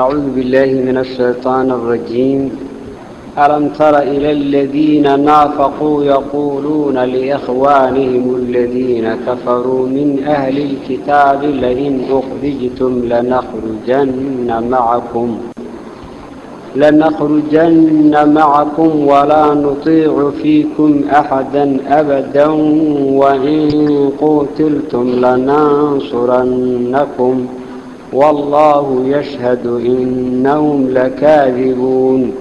أعوذ بالله من الشيطان الرجيم. ألم تر إلى الذين نافقوا يقولون لإخوانهم الذين كفروا من أهل الكتاب لئن أخرجتم لنخرجن معكم لنخرجن معكم ولا نطيع فيكم أحدا أبدا وإن قتلتم لننصرنكم. والله يشهد إنهم لكاذبون.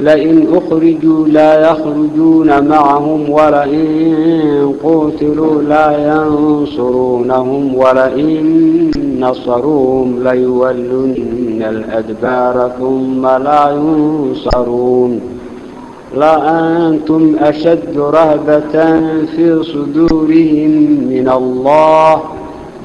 لئن أخرجوا لا يخرجون معهم ولئن قتلوا لا ينصرونهم ولئن نصروهم ليولن الأدبار ثم لا ينصرون. لأنتم أشد رهبة في صدورهم من الله.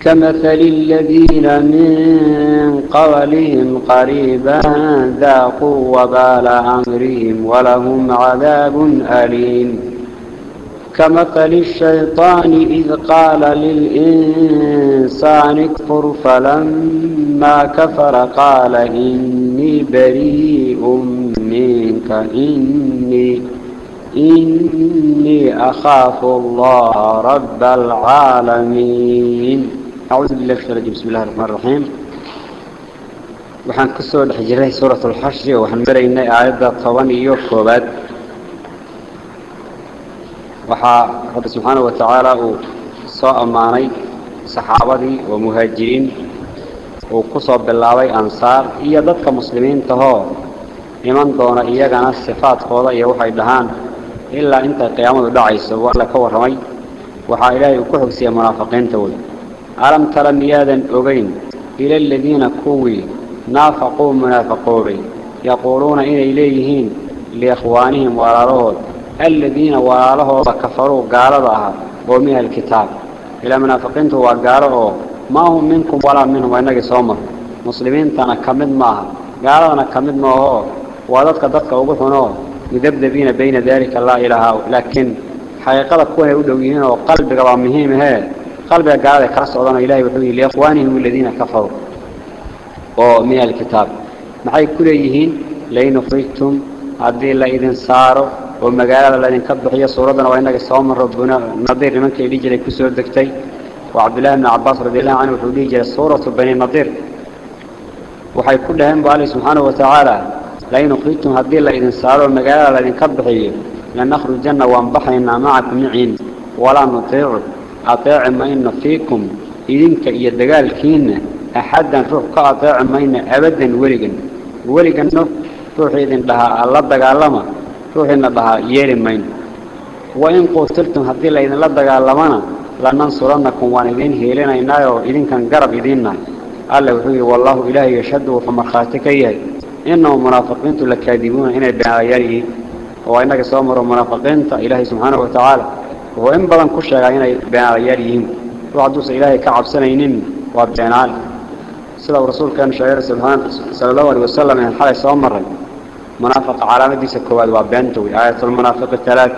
كمثل الذين من قولهم قريبا ذاقوا وبال أمرهم ولهم عذاب أليم. كمثل الشيطان إذ قال للإنسان اكفر فلما كفر قال إني بريء منك إني إني أخاف الله رب العالمين. أعوذ بالله فترج بسم الله الرحمن الرحيم. وحن كسو دحجري سورة الحشر وحن مرينا آيات طواني وكوباد وحا رب سبحانه وتعالى سوء ماني صحابتي ومهاجرين وقصوا بالله أنصار إيا ضدك مسلمين تهو. إيمان دون إياقنا الصفات قوضا يوحى إبدهان إلا إنت قيامة دعي وحا إلهي وكحب سيا منافقين تولي ألم ترى ميادا أبين إلى الذين كوي نافقوا منافقوري يقولون إن إليهين لإخوانهم وراروهد الذين وراروهد كفروا قاردها ومن الكتاب. إلى منافقينته وقاروه ما هم منكم ولا منهم وإنك سومر مسلمين تانا كمد ماها قاردنا كمد ماها وأدتك دتك وبثنو يذبذبين بين ذلك الله إلى هاو لكن حقيقة كونه يودوا جهينه وقلب قرامهيم هاي قلبي قال لك خلاص أظن إلهي وحولي لإخوانهم الذين كفروا. ومن الكتاب. معي كل يهين لين فريتم عدي الله إذن صاروا ومقال الله إذن كبحي صورتنا وإنك سوام ربنا. نظير لمنك إليجي لكسور دكتي. وعبد الله بن عباس رضي الله عنه وحولي جل صورة بني نظير. وحي كل هم بألي سبحانه وتعالى لين فريتم عدي الله إذن صاروا ومقال الله إذن كبحي لن نخرج جنة وانبحينا معكم نعين ولا نطير lanakhrujanna waan baxaynaa macakum miciin walaa nutiicu ateeci mayno fiikum idinka iyo dagaalkiinna axaddan ruux ka ateeci mayno abadan weligan weliganno ruuxii idin dhahaa la dagaalama ruuxiina dhahaa yeeli mayno wain quutiltum haddii laydinla dagaalamana lanansurannakum waan idiin heelinaynaaoo idinkan garab idiinnahay alle wuxuu yihi wallaahu ilaahay yashhadu wuxuu markhaati ka yahay inahum munaafiqiintu lakaadibuuna inay وإن بلن كل شيء عينه بين عيارين وعدوس إلهي كعب سنين وابدين عال صلى الرسول كان شعير سبحانه صلى الله عليه وسلم من حالي سوى مرة. منافق على مديس الكواد وابنته. آية المنافق الثلاث.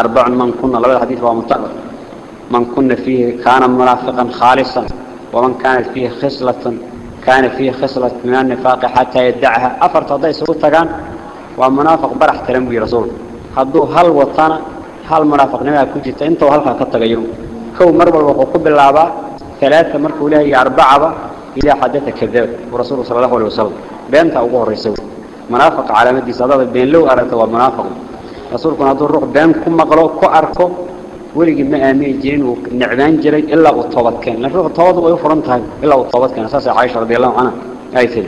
أربع من كنا. لولا الحديث ومطلق من كنا فيه كان منافقا خالصا. ومن كانت فيه خصلة كان فيه خصلة من النفاق حتى يدعها. أفرت ضيس وطقان ومنافق برح ترمبي رسول. هدوه هل وطانا hal munaafiqnimaa ku jirta intuu halkaa ka tagayo. Kow mar walba wuxuu ku bilaabaa ثلاثة مركو له أربعة إذا حدث كذب ورسول صلى الله عليه وسلم بينتا أبوه الرسول منافق على مدي صداد بين لو أردت ومنافق رسولكم هذا الروح بين كم مقلو كو أركو ولقي ما آمين جين ونعبان جري إلا والطوبت كان لأن الروح الطوبت ويفرنتها إلا والطوبت كان أساسا عائشة رضي الله عنها أي ثل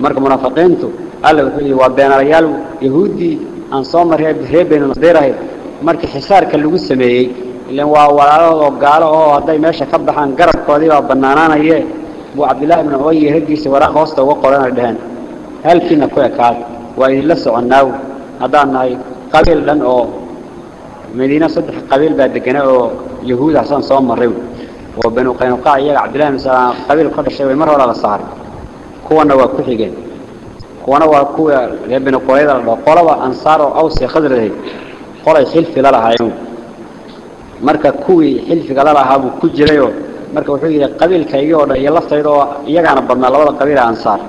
مركو منافقينتو قال له وبين ريال يهودي أنصام رهيب بين نصديره markii xisaarka lagu sameeyay ilaan waa walaalo oo gaalo oo haday meesha ka baxaan garabkoodii baa banaanaanayee buu cabdillaahi ibnu ubay raggiisa waraaq hoosta uga qorana dhaheen halkiina ku ekaad waa idinla soconnaaw haddaan nahay qabiil dhan oo qabiil baa degana oo yahuud hasaan soo marray oo banu qaynuqaac iyaga cabdillahi ibnu salaam qabiil ka dhashay way mar hore la saaray kuwana waa kuwa reer banu qurayda la dhaho qolaba ansaar oo aws ee khadradeed qolay xilfi la lahaayeen marka kuwii xilfiga la lahaa buu ku jirayoo marka wuxuu yidhi qabiilkaygii oo dhan iyo laftayda oo iyagaana badnaa labada qabiil ee ansaar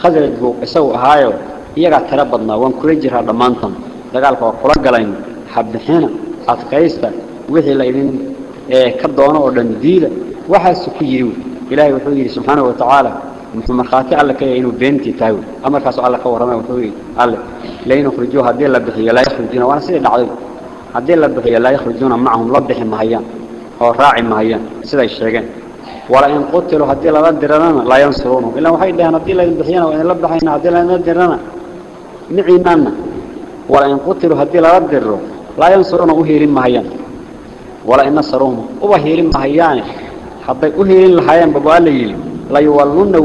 khasraj buu isagu ahaayo iyagaa tiro badnaa waan kula jiraa dhammaantan dagaalka waa kula galayn habixina adkaysta wixii la idin ka doono oo dhan diida waxaasu ku yidhi ilaahay wuxuu yidhi subxaanahu watacaala محمد خاطي على كي إنه بنتي تاوي أمر خاصو على كورما وتوي على لين خرجوا هذيل لبخي لا يخرجون وأنا سيد عظيم هذيل لبخي لا يخرجون معهم لبخي مهيان أو راعي مهيان سيد الشجعان ولا إن قتلوا هذيل لبدرنا لا ينصرونه إلا واحد ده هذيل لبخيان وإن لبخي هذيل لبدرنا نعيمنا ولا إن قتلوا هذيل لبدروا لا ينصرونه وهي مهيان ولا إن صرونه وهي مهيان حبي وهي الحياة ببالي يلي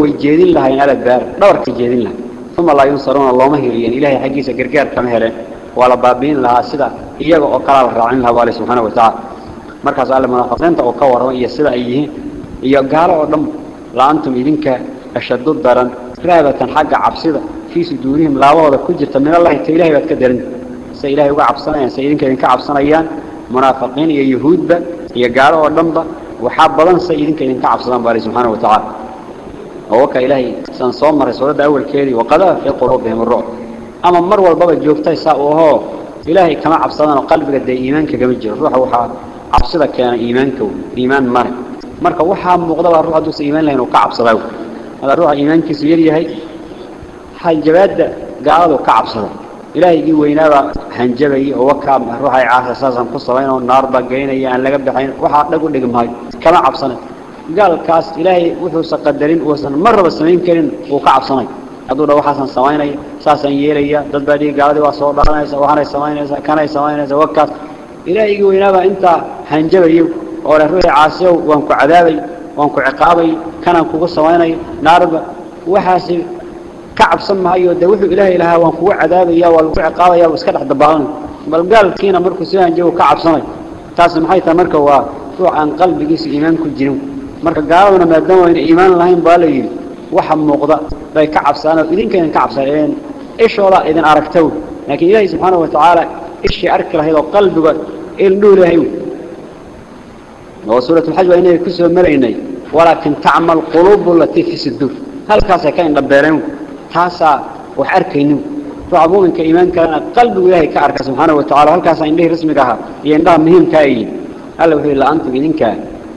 way jeedin lahayen ala daar dhabarkay jeedin lahay uma laa yunsaruuna looma hiiliyeen ilaahay xaggiisa gargaar kama heleen waa la baabi'in lahaa sida iyaga oo kalaa la raacin lahaa waa le subxaana watacaala markaas alle munaafiqiinta oo ka warrama iyo sida ay yihiin iyo gaalo oo dhan la-antum idinka ashadu daran raabatan xagga cabsida fii suduurihim laabahooda ku jirta min allahi ta ilahay baad ka daran say ilahay uga cabsanayaan say idinka idinka cabsanayaan munaafiqiin iyo yuhuudba iyo gaalo oo dhanba waxaa badan say idinka idinka cabsadaan baa alle subxaana watacaala ووكا إلهي سنصوم مرة سورة أول كيري وقضى في قلوبهم الرعب. أما مر والبابا جوكتاي ساقوهو إلهي كما عبصدان وقلبك دي إيمانك جمجر روح وحا عبصدك كان إيمانك إيمان مر. مركا وحا مقضبا الروح دوس إيمان لأنه كعبصداو. هذا الروح إيمانك سيري هاي هاي جباد قاعدوا كعبصدا إلهي جي وينابا هنجبي ووكا روح عاصة أساسا قصة بينه النار بقينا يعني لقب دحين وحا نقول لكم هاي. كما عبصنا قال كاس إلهي وحوس قدرين وسن مرة بسنين كرين وقعب صني. هذولا وحسن سواني ساسن ييريا دبادي قادي وصور لنا وحنا سواني كنا سواني وكاس. إلهي وينابا أنت هنجبي ورفيع عاسو وانك عذابي وانك عقابي كنا كوك سواني نارب. وحاس كعب صم هاي ودوح إلهي لها وانك عذابي يا والعقابي يا وسكت حد بعون بل قال كينا مركز سواني جو كعب صني. تاسم حيث مركز وروح عن قلب جيس إيمانك الجنون iimaan marka gaaladuna maadaama ayna iimaan lahayn baa la yidhi waxa muuqda bay ka cabsaanoo idinka idin ka cabsaneen ishooda idin aragtow laakiin ilaahay subxaana wa tacaala ishii arki lahayd oo qalbiga ildhuu lahay oo suurat alxaj waa inay ku soo maraynay walaakin tacmal quluubu latii fi suduur halkaasay ka indhabeereen taasaa wax arkaynin ruuxa muuminka iimaankaana qalbigu ilaahay ka arka subxaana wa tacala halkaasaa indhihii rasmiga ahaa iyo indhaha muhiimkaa ay yihin alla wuxuu yidhi la-antum idinkaa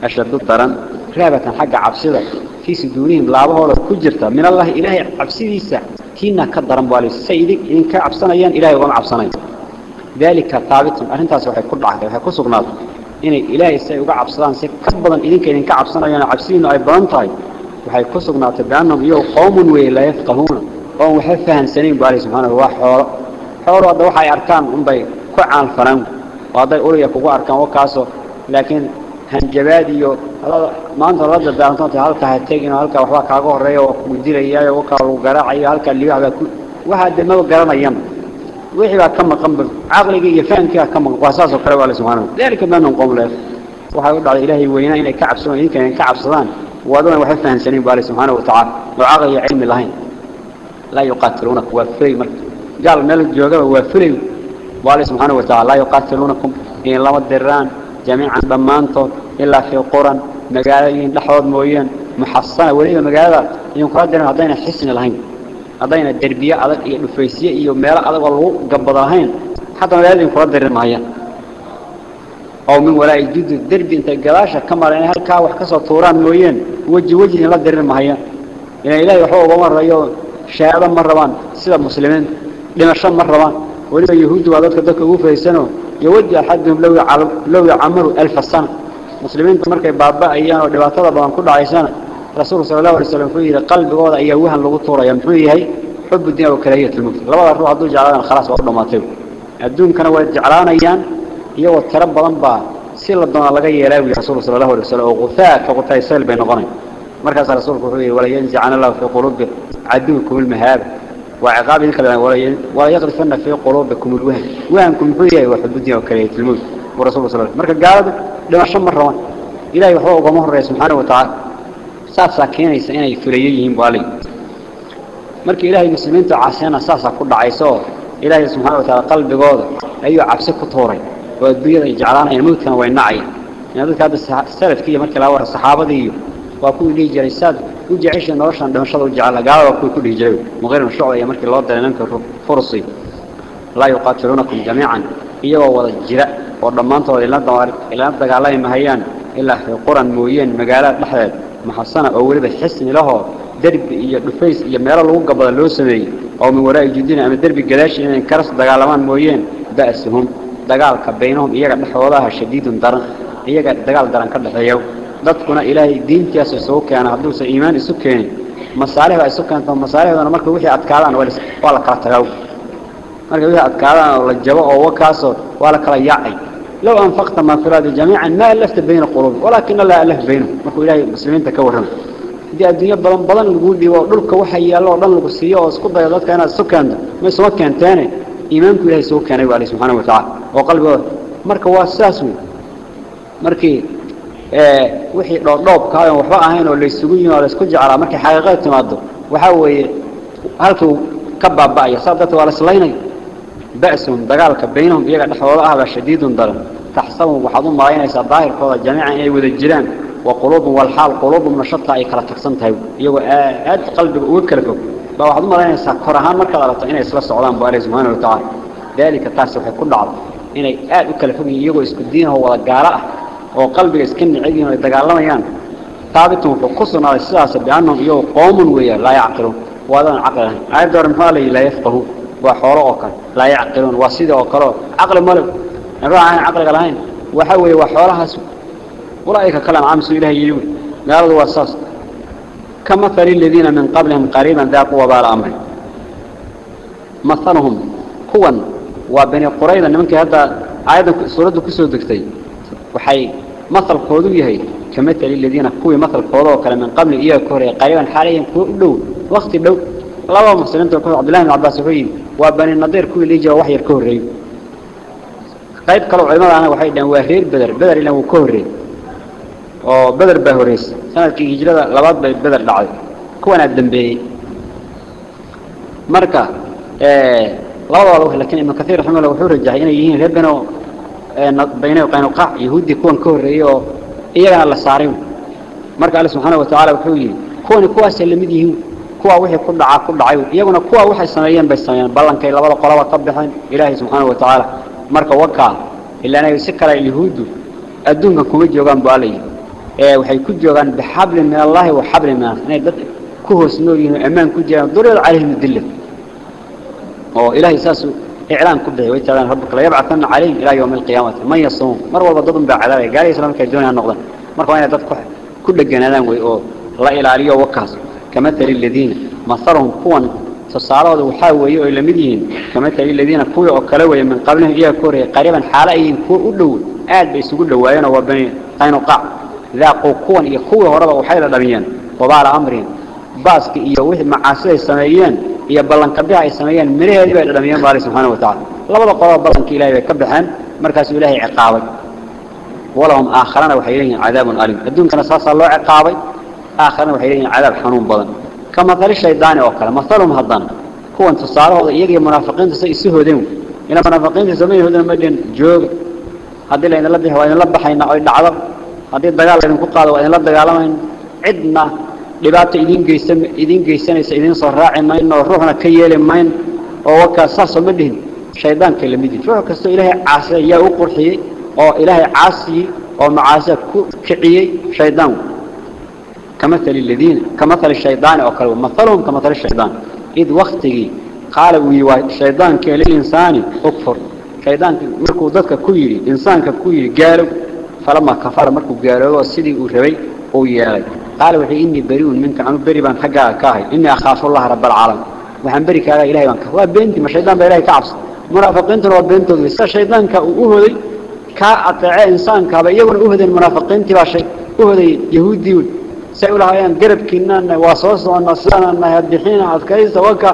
ashadu daran ركابة حق عبسدة في سدورين لابها ولا كجرتا. من الله إلهي عبسدي سا كينا كدرم والي سيدك إنك عبسنا إيان إلهي وغم عبسنا. ذلك ثابتهم أهل انتاسوا حي كل عهد. وحي كسوا قناطوا إن إلهي سا يقع عبسدان سي كبضا إذنك إنك عبسنا إيان عبسدين أي برانتاي وحي كسوا قناطوا بأنهم إيو قوم وي لا يفقهون. قوم وحي فهن سنين بالي سبحانه هو حوار. حوار وضوحي أركان. أمبي كعان فرنق. وضي أولي يكوكو أركان وكاسو. لكن ku caalfanaan oo hadday uliya kugu arkaan wakaasoo laakiin hanjabaad iyo maanta la dadaarantoonta halkaa ha tegin oo halkaa waxbaa kaaga horeeya oo kugu dilayaayo wakaa lagu garaacayo halkaa libax baa ku waxaa dee maba garanayaan wixii baa ka maqanba caqligii iyo fahamkii baa ka maqan waa saasoo kale waa la subxaana dalika baanahum qowm leef waxay u dhacday ilaahay weynaa inay ka cabsadaan idinka inay ka cabsadaan waadadan waxba fahamsanayn baa subxaana wa tacaala oo caqli iyo cilmi lahayn laa yuqaatiluunaka waa fulay marka gaal meel joogaba waa fulay baa subxaana wa tacala laa yuqaatiluunakum in lama diraan جميعا ضمانتود إلا في قرى مقالين لحوض مويان محصنة وليبا مقالة ينقل دينا هدينا حسن الهين هدينا الدربية أدك إيه الفيسية إيه ميلا أدك والله قبضاهين حتى مقالة ينقل دينا مهيان أو من وراء الجد الدربي أنت القلاشة كما لأن هالكا وحكسة طوران مويان وجه وجه لا دينا مهيان إلى إلهي وحوه مرة يو شاهدا مرة بان سيدا مسلمين لمشان مرة بان وليبا يهود وعددك دك أوفا يسانو يود أحدهم لو لو يعمروا ألف سنة. مسلمين مركي بابا أيام ودباتها بان كل عيسان رسول صلى الله عليه وسلم فيه قلب وضع أيوها لغطورة يمحوه هي حب الدين وكراهية الموت. لبدا الروح عدو جعلان خلاص وقضوا ما تيو الدون كانوا جعلان أيام يو التربى لنبا سيلا الدون لغا يلاوي رسول صلى الله عليه وسلم. وغثاء كغثاء سيل بين غني مركز رسولك وحوي ولا ينزعن الله في قلوب عدوكم المهابة وعقاب كذا ورين ولا يغرسن في قلوبكم الوهن وانكم فيا وحب الدنيا وكريت الموت ورسول الله صلى الله عليه وسلم. قالوا لما شم الروان. إلهي هو قمه الرئيس سبحانه وتعالى. ساسا كان يسعين يفريجيهم بالي مرك إلهي مسلمين تعاسينا ساسا كل عيسو إلهي سبحانه وتعالى قلب قوضة. أيو عبسك كطوري والبيض يجعلانا يموت كان وين نعي يعني هذا السلف كي مرك الأول الصحابة ديو. Waa ku dhigi jiray saad u jeceshay noloshan dhimashada u jecel gaalo waa ku dhigi jiray muqayran shucba markii loo daray nanka fursi la yuqatilunakum jamii'an iyagoo wada jira oo dhamaantood ila dagaalamay mahayaan ilaa fi quran mooyeen magaalada dhexdeed محصنة أو ولبا حسن له درب meelo lagu gabada loo sameeyay oo min waraa jidina ama darbi gadaash inay karas dagaalamaan mooyeen baasahum dagaalka baynahum iyaga dhaxoodaha shadiidun daran iyaga dagaal daran ka dhaxeeyo dadkuna ilaahay diintiisa soo keenay hadduu sa iimaan isu keenay masaalih ay isu keento masaalihdoona marka wixii adkaadaan waa la kala tagaw marka wixii adkaadaan oo la jabo oo wakaaso waa la kala yaacay لو أنفقت ما في الأرض جميعا ما ألفت بين القلوب ولكن الله ألف بينهم مركو إلهي المسلمين تكورهم دي الدنيا بلن بلن نقول دي ودلك وحي الله ودن لك السيئة واسكت بيضات كان السكان ما يسوى كان تاني إيمانك إلهي سوى كان عليه سبحانه وتعالى وقلبه مركو واساسه مركي آه وحي روب كاين وحبا أهين ولا يسوقين ولا يسكت على مركي حقيقات تمادو وحاوي هلكو كباب بقى يصادت ولا سليني بأسهم دقالك بينهم إيقا نحوه أهبا شديد ضرم تحسبهم وحضون مراينيس الظاهر كوضا جميعا إيه وذا الجيران وقلوبهم والحال قلوبهم نشطة أي كلا تكسنتها إيقا آد قلب وذكركم وحضون مراينيس كورهان مركز على إنه يسلا السعودان بأري سبحانه وتعالى ذلك تاسو حيكون عضو إنه آد وكلفهم إيقا يسكدينه ولا قاراء وقلبك يسكن عيدين ويتقال يان ثابتهم فقصنا على السياسة بأنهم إيقا قوم ويا لا يعقلون وهذا عقلهم عيد دور مهالي لا يفقهون وحوله أوكل لا يعقلون وصيده أوكله عقل ملك نروح عن عقل قلهين وحوي وحولها سوء ورأيك كلام عامس إله يجون قالوا وصاص كمثل الذين من قبلهم قريبا ذاقوا وبال أمر مثلهم هو وبني قريظة منك هذا عيدا سورة كسو دكتي وحي مثل قودوه هي كمثل الذين كوي مثل قودوه كلام من قبل إياه كوري قريبا حاليا كو وقت لو. لبا مسلمين تقول عبد الله بن عباس وحيد وبني النضير كل اللي جاء وحي الكوري. قيب قالوا علماء أنا وحيد وهرير بدر. بدر إلا وكوري. oo بدر باهوريس sanadkii hijrada labaad bay بدر dhacday kuwana dambeeyay marka ee labadooda wax laakiin ibn kathir raximahullah wuxuu rajaxay inay bano bayna qaynuqaa yahuudi kuwan ka horeeyay oo iyagana la saaray marka Allah subhanahu wa ta'ala wuxuu yiri kuwan kuwaas la mid yihiin kuwa wixii ku dhaca ku dhacay iyaguna kuwa waxay sameeyeen bay sameeyeen ballankay labada qolaba ka bixin ilaahay subhanahu wa ta'ala marka waka ilaa inay si kala yahuudu adduunka kuma joogan baalay ee waxay ku joogan bihabl min allah wa habl min inay dad ku إعلان كبه ويتعلن ربك لا يبعثن عليهم إلى يوم القيامة. من يصوم؟ مر والله ضدهم بعذاب قال يسلم كيدونها النقضة مر وأنا ضد كل جنادان ويقول الله إلى عليه وكاس. كمثل الذين مثلهم كون تصاروا وحاوي إلى مدين. كمثل الذين كوي أكلوا من قبلهم إياه كوري. قريبا حالين كو أدو آد بيسقول له ويانا وبني قينقاع ذاقوا كون يكوي هربا وحيلا دميان وبعلى أمرهم باسك إياه وحي معاسي السمايين. Iyo ballanka bixa ay sameeyeen miraheedii bay dhamiyeen baari subhanahu wa ta'ala labada qolob ballanka ilaahay bay ka baxeen markaas ilaahay ciqaabay walahum aakharana waxay leeyihiin cadaabun alim adduunkana saasa loo ciqaabay aakharana waxay leeyihiin cadaab xanuun badan kama tali shaydaani oo kale masalum hadan kuwan tusaalahooda iyaga iyo munaafiqiinta say isu hoodeen ina munaafiqiinta sameeyeen hoodeen madin joog haddii la idinla bixi waa idinla baxayna oo dhacdo haddii dagaal idinku qaado waa idinla dagaalamayna cidna dhibaato idin geysan idin geysanaysa idin soo raaci mayno ruuxna ka yeeli mayn oo waka saasoo ma dhihin shaydaanka la mid ruux kastoo ilaahay caasiya yaa u qurxiyey oo ilaahay caasiyey oo macaasiya ku kiciyey shaydaan kamathali aladiina kamathali shaydaani oo kale mathalhum kamathali shaydaan id waktigii qaala uu yiwaa shaydaanka lilinsaani ukfur shaydaanka markuu dadka ku yidhi insaanka ku yidhi gaalow falama kafara markuu gaaloobo قال وحي إني بريء منك عنو بري بأن حقا كاهي. إني أخاف الله رب العالم وحن بري كاهي إلهي بأنك. هو بنتي ما شيطان بإلهي كعبس. منافقين تنو بنتو بس شيطان كأهدي كأطعاء إنسان كابا يقول أهدي المنافقين تبا شيء. أهدي يهودي. سأقول هايان قرب كنان واسوس ونصانا نهدحين عدكيس وكا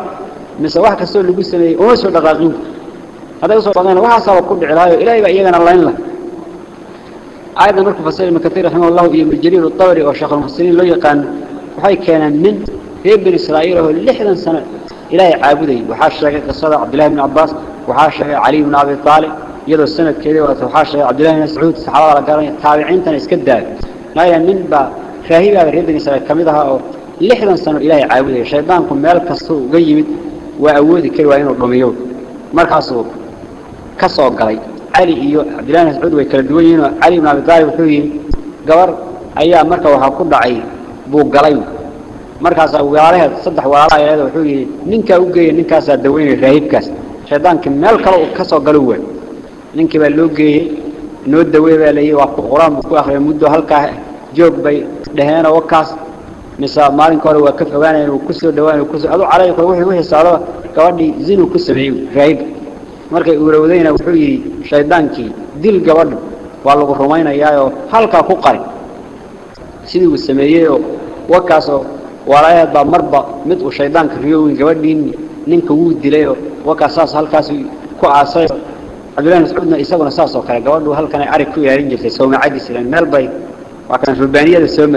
mise wax kastoo lagu sameeyey uma soo dhaqaaqin hadday usoo dhaqeen waxaasaa ku dhici lahayo ilaahay baa iyagana layn lah aayadan markuu fasir ibn katiir raximah allahu iyo ibn jariir الطabri oo sheekh almufasiriin loo yaqaano waxay keeneen nin reer bani israa'iil oo lixdan sano ilaahay caabudayay waxaa sheegay qisada cabdillahi ibn cabbaas waxaa sheegay cali ibn abi aalib iyadoo sanadkeedii wadata waxaa sheegay cabdillahi ibn mascuud saxaabada la garanaya taabiciintana iska daayo laaya nin baa raahibaaba reer bani israa'iil ka mid ahaa oo lixdan sano ilaahay caabudayay shaydaanku meel kastoo ayaa marka waxaa ku dhacay buu galay markaasaa walaalaheed saddex walaalaha yaleed wuxuu yidhi ninkaa u geeya ninkaasaa daweynaya raahibkaas shaydaankii meel kale uu ka soo galo waay ninkii baa loo geeyey noo daweey baa layidhi waa qur-aan buu ku akhriyay muddo halkaa joog bay dhaheenoo wakaas mise maalinka hore waa ka fogaanaya inuu ku soo dhawaan ku adu calay kale wuxuu u xisaado gabadhii zinuu ku sameeyey raahib markay uurowdayna wuxuu yidhi shaydaankii dil gabadha waa lagu rumaynayaayoo halkaa ku qari sidii uu sameeyeyoo wakaasoo walaalaheed baa marba mid uu shaydaanka riyowin gabadhiini ninka wuu dilayoo wakaas saas halkaas ku aasay cabdillahi mascuudna isaguna saas oo kale gabadhu halkanay arig ku ilaalin jirtay sawmacadiis ilan meel bay waa kan rubaaniyada soo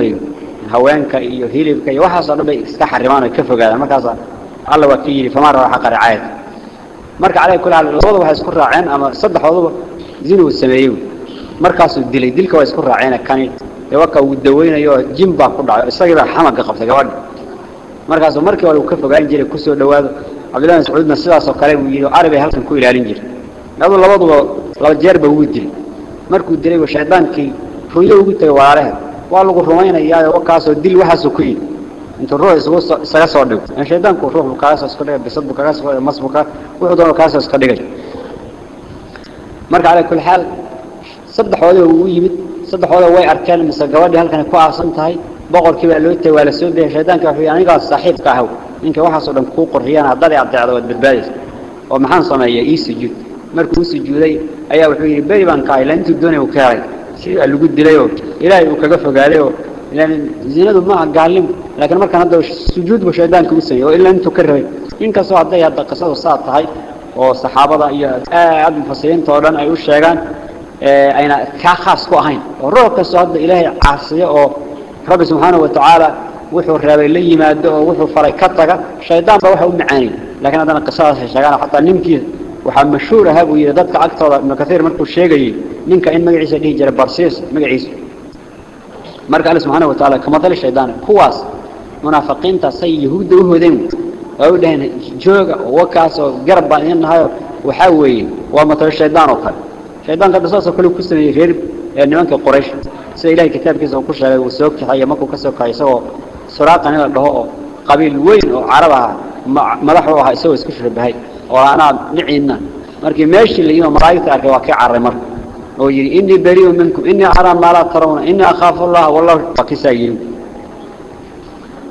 iyo hilibka iyo waxaasoo dhan iska xarimaan oo ka fogaadaan markaas alla waa ka yidhi famaa rawa xaqa ricaayat marka calay kulli xaal labadu waxay isku raaceen ama saddexdooduba zinuu sameeyey markaasuu dilay dilka waa isku raaceen kani waka uu daweynayo oo jin baa ku dhacay isagii baa xamaga qabtay gabadha markaasuu markii hore uu ka fogaan jiray kusoo dhawaado cabdillahi mascuudna sidaasoo kale uu yidhi ari bay halkan ku ilaalin jiray adu labaduba laba jeerba wuu dilay markuu dilay buu shaydaankii ruyo ugu tagay walaalaheed waa lagu rumaynayaa wakaasoo dil waxaasuu ku yidhi iska dhigay marka calaa kulli xaal saddexoodii uu yimid saddexooda way arkeen mise gabadhii halkan ku aasan tahay boqorkii baa loo tagay waa la soo dayay shaydaanka wuxuu anigaa saaxiibka ahaw ninka waxaasoo dhan kuu qurxiyaan haddaad adeecdo waad badbaadaysa oo maxaan sameeyaa ii sujuud markuu u sujuuday ayaa wuxuu yidhi beri baan ka ahay ilaa intuu doonay uu ka helay sidaa lagu dilayoo ilaahay uu kaga fogaadayoo ilaan zinadu ma aha gaalnimo laakiin markaan hadda sujuud buu shaydaanka u sameeyey oo ilaa intuu ka rabay inkastoo hadday hadda qisadu saa tahay oo saxaabada iyo aad mufasiriinta oo dhan ay u sheegaan ayna kaa khaas ku ahayn oo ruux kastoo hadda ilaahay caasiyo oo rabbi subxaanahu watacaala wuxuu reebay la yimaado oo wuxuu faray ka taga shaydaan baa waxa u macaanay laakiin haddana qisadaas ay sheegaan xataa ninkii waxaa mashhuur ahaa buu yidhi dadka agtooda ibnu kaiir markuu sheegayey ninka in magaciisa dhihi jiray barsiis magaciisa marka alle subxaana watacaala kamadali shaydaan kuwaas munaafiqiinta say yahuudda u hodeen u dhaheen jooga oo wakaas oo garab baan idin nahayo waxaa weeye waa matalo shaydaan oo kale shaydaanka hadda saasoo kale ku sameeyey reer nimanka qoraysh sida ilahay kitaabkiisa ku sheegay uu soo kaxeeyo markuu ka soo kaxay isagoo suraaqa nin la dhaho oo qabiil weyn oo carab ah madax u ahaa isagoo isku shabahay oo anaa dhiciina markii meeshii la yimid malaa'igta arkay waa ka carray marka هو يري إني بريء منكم إني أرى ما لا ترون إني أخاف الله والله فكسيه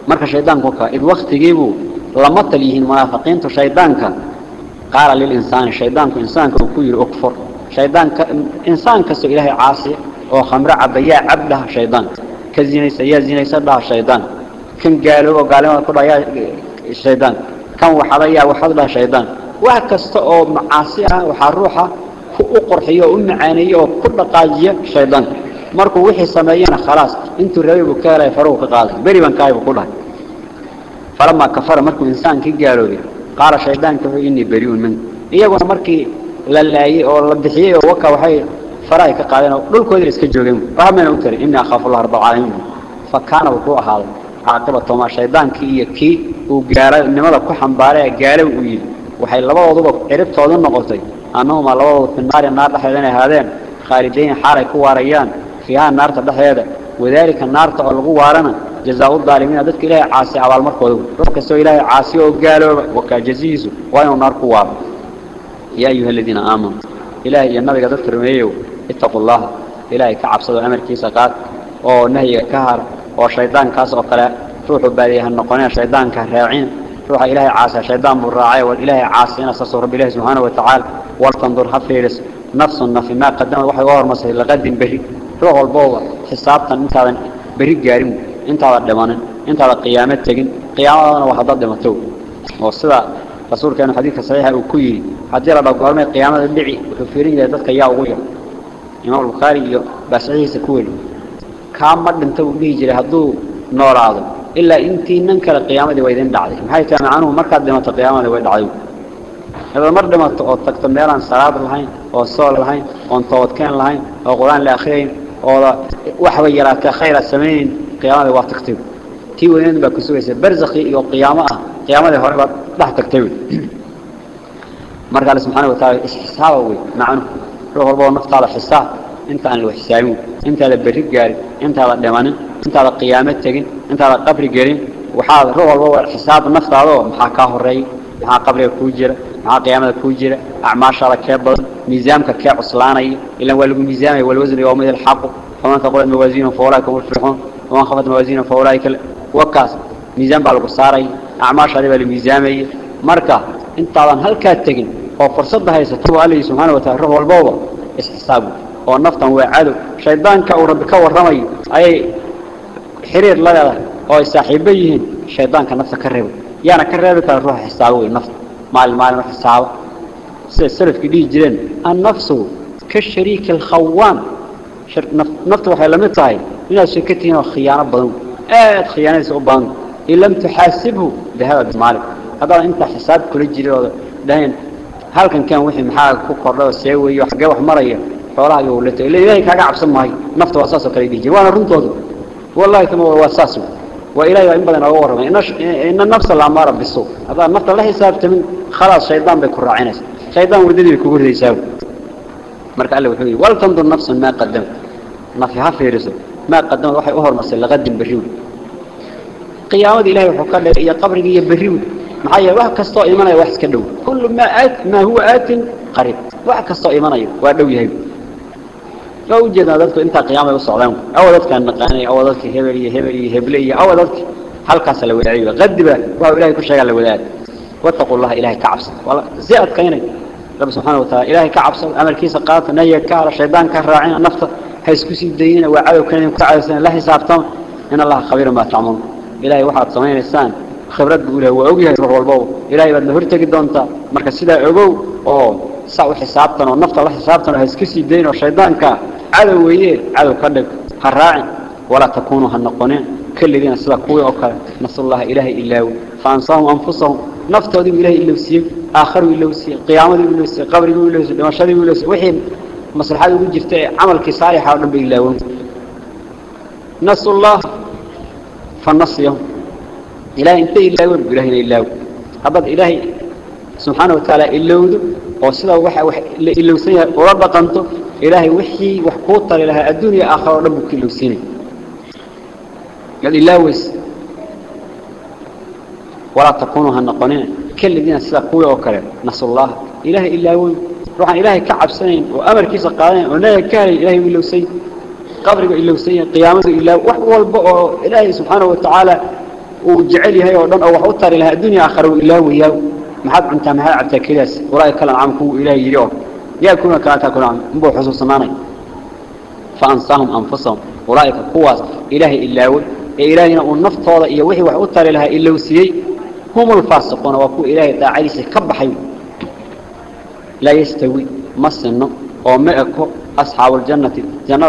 مرك شيطان قوكا إذ وقت جيبو لمط ليه المنافقين تو شيطان كان. قال للإنسان شيطان كو إنسان كو كوير أكفر شيطان ك... إنسان كسو إلهي عاصي أو خمرع بياء عبده شيطان. كزيني سيا زيني سدع شيطان. كن قالوا وقالوا كل يا شيطان. كان وحريا وحضر شيطان. وهكستو معاصيها وحروحها ku u qurxiyo u macaaneeyo oo ku dhaqaajiya shaydaan markuu wixii sameeyana khalaas intuu rabay buu ka helay faruhu ka qaaday beri baan kaaybu ku dhahay falama kafara markuu insaankii gaaloobay qaala shaydaanka wuxuu inii beriun min iyaguna markii la laayay oo la bixiyey oo waka waxay farahay ka qaadeen oo dhulkoodii iska joogeen waxa mayna u tarin inni akhaafu allah rabbal caalamiin fa kaana wuxuu ahaaday caaqibatoma shaydaankii iyo kii uu gaaranimada ku xambaaray gaalow uu yidhi waxay labadooduba ciribtoodu noqotay annahuma labadoodu fi naari naar dhexdeeda inay ahaadeen khaalidayn xaalay ku waarayaan fiiha naarta dhexdeeda wadaalika naarta oo lagu waarana jazaau daalimiina dadka ilaahay caasi abaalmarkooda ruux kastoo ilaahay caasi oo gaalooba wakaa jazihiisu waa inuu naar ku waaro yaa ayuha aladiina aamanuu ilaahay iyo nabiga dadka rumeeyow ittaqu llaha ilaahay ka cabsado amarkiisa qaad oo nahyiga ka har والتنظر حفيرس نفس النفي ما قدم. وحي وارمس لقدم بري روح البوضة حسابة إنت هذا بري قارم. إنت هذا الدمان. إنت هذا قيامة تقن قيامة أنا وحضر دمتو وصدا رسول كان حديث صحيحة وكوي. حديرة بقرمي قيامة البعي. وحفيرين لا تتكيا وغير إمام البخاري بس عيس كوي كام مرد انتو بيجي لهدو نور عظم. إلا إنتي ننكر القيامة دي ويدين حيث أنا عنه مركز دمت القيامة دي هذا مر دمت تكتب ميلان صلاة لهين أو الصلاة لهين أو انتوت كان لهين أو قرآن لآخرين أو وحوي يراك خير السمين قيامة وتكتب تي وين بكسويس برزخي يو قيامة قيامة هربا راح تكتب. مركز الله سبحانه وتعالى حسابه معنه روح الله نفط على حساب. إنت عن الحسابين إنت على بريد قاري. إنت على الدمانين إنت على قيامة تجين. إنت على قبر قاري. وحاضر روح الله الحساب النفط هذا محاكاه الرأي. محا قبر كوجرة محا قيامة كوجرة أعماش على كبر ميزانك كعب صلاني إلا ولو ميزان والوزن يوم الحق فمن ثقلت موازينه فأولئك هم الفرحون ومن خفت موازينه فأولئك وكاس ميزان بالقصاري أعماش هذا بالميزاني مركا انت على هالكات تجين oo fursad haysato Alle subhanahu wa ta'ala ruux walba isxisaabu oo naftan way caado shaydaanka uu rabbi ka waramay ay xiriir la leedahay oo ay saaxiibo yihiin shaydaanka nafta ka reebo yaana ka reebi kara ruux xisaabo way nafta مال مال محساب سلف كدي جرين. النفس كشريك الخوان. شر نفط وحي لم يطعي من الشركتين وخيانة بضم إيه خيانة سعبان إن لم تحاسبه بهذا بمالك هذا انت حساب كل جرين لهين هل كان كان وحي محاق كوكور لو سيوي وحقا وحمرية فوراها يقول لتو إلا إذنك هكا عبسان نفط وأساسه كريدي جرين وأنا رمتو والله ثم هو أساسه. وإلهي وإن بدنا نورهم إن نفس الأمارة عمارة بالصوف هذا النفط له حساب تمن. خلاص شيطان بكرة عينس. شيطان وردني بكبر ذي ساوي الله وحبيبي. ولا تنظر نفس ما قدمت ما فيها في رزق. ما قدم روحي أهر مثل لغد بريود قيامة إلهي وحقال يا قبر لي بريود معايا واحد كسطائي مني واحد كدو كل ما آت ما هو آت قريب. واحد كسطائي مني وأدو يهيب. فوجد ذلك انت قيامة بالصعودان أو ذلك النقاني أو ذلك هبلي هبلي هبلي أو ذلك حلقة سلوية غدبة وهو إلهي كل شيء على الولاد واتقوا الله إلهي كعبس زيادة قينك رب سبحانه وتعالى إلهي كعبس أمر كيسا قاطة نية كارة شيطان كهراعين النفطة هيسكسي الدين وعاوه كنين كعبسين لا حسابتهم إن الله خبير ما تعمل إلهي وحد صمين الثاني خبرات بقولها وأوجه روح والبو. إلهي بدنا هرتك دونتا مركز سيدا عبو أو سعو حسابتنا ونفط الله حسابتنا هيسكسي الدين والشيطان كا. عدو ويه عدو كدك هالراعي ولا تكونوا هالنقونين. كل الذين سيدا قوي أوكا. نسأل الله إلهي إلا هو. فأنصاهم أنفسهم. نفتودي إلهي إلا وسيم آخر إلا وسيم قيامة إلا وسيم قبر إلا وسيم دمشق إلا وسيم وحين مصلحة يقول جفتة عمل كصالحة ونبي إلا هو. نسأل الله فالنصيهم. إلهي إنت إلهي إلا هو. هبط إلهي سبحانه وتعالى إلا هو. وصلا وحي وحي إلا وسيم ورب قنطه إلهي وحي وحقوطة لها الدنيا آخر ربك إلا وسيم قال إلا وس ولا تكونوا هالنقنين كل الذين سلقوا وكلا. نسوا الله. إله إلا هو. روح إلهي كعب سنين. وأمر كيس قادين ونهي كاري إلهي إلا وسي قبرك إلا وسي قيامته إلا وحوى البقى إلهي سبحانه وتعالى وجعلي هاي ودن أو وحوطر إلها الدنيا آخر إلا هو إياه محب أنت مهال عبتا كلاس ورأي كلا عمكو إلهي يريوه يأكلون كلا تأكل عم مبو حسوس ماني فأنصاهم أنفسهم. ورأيك قواس إلهي إلا هو. إلهينا والنفط هذا. إياه وحي وحوطر إلها إلا وسيي هم الفاسقون وكو إلهي داعيسي كبحي. لا يستوي مصنع ومئكو أصحاب الجنة. جنة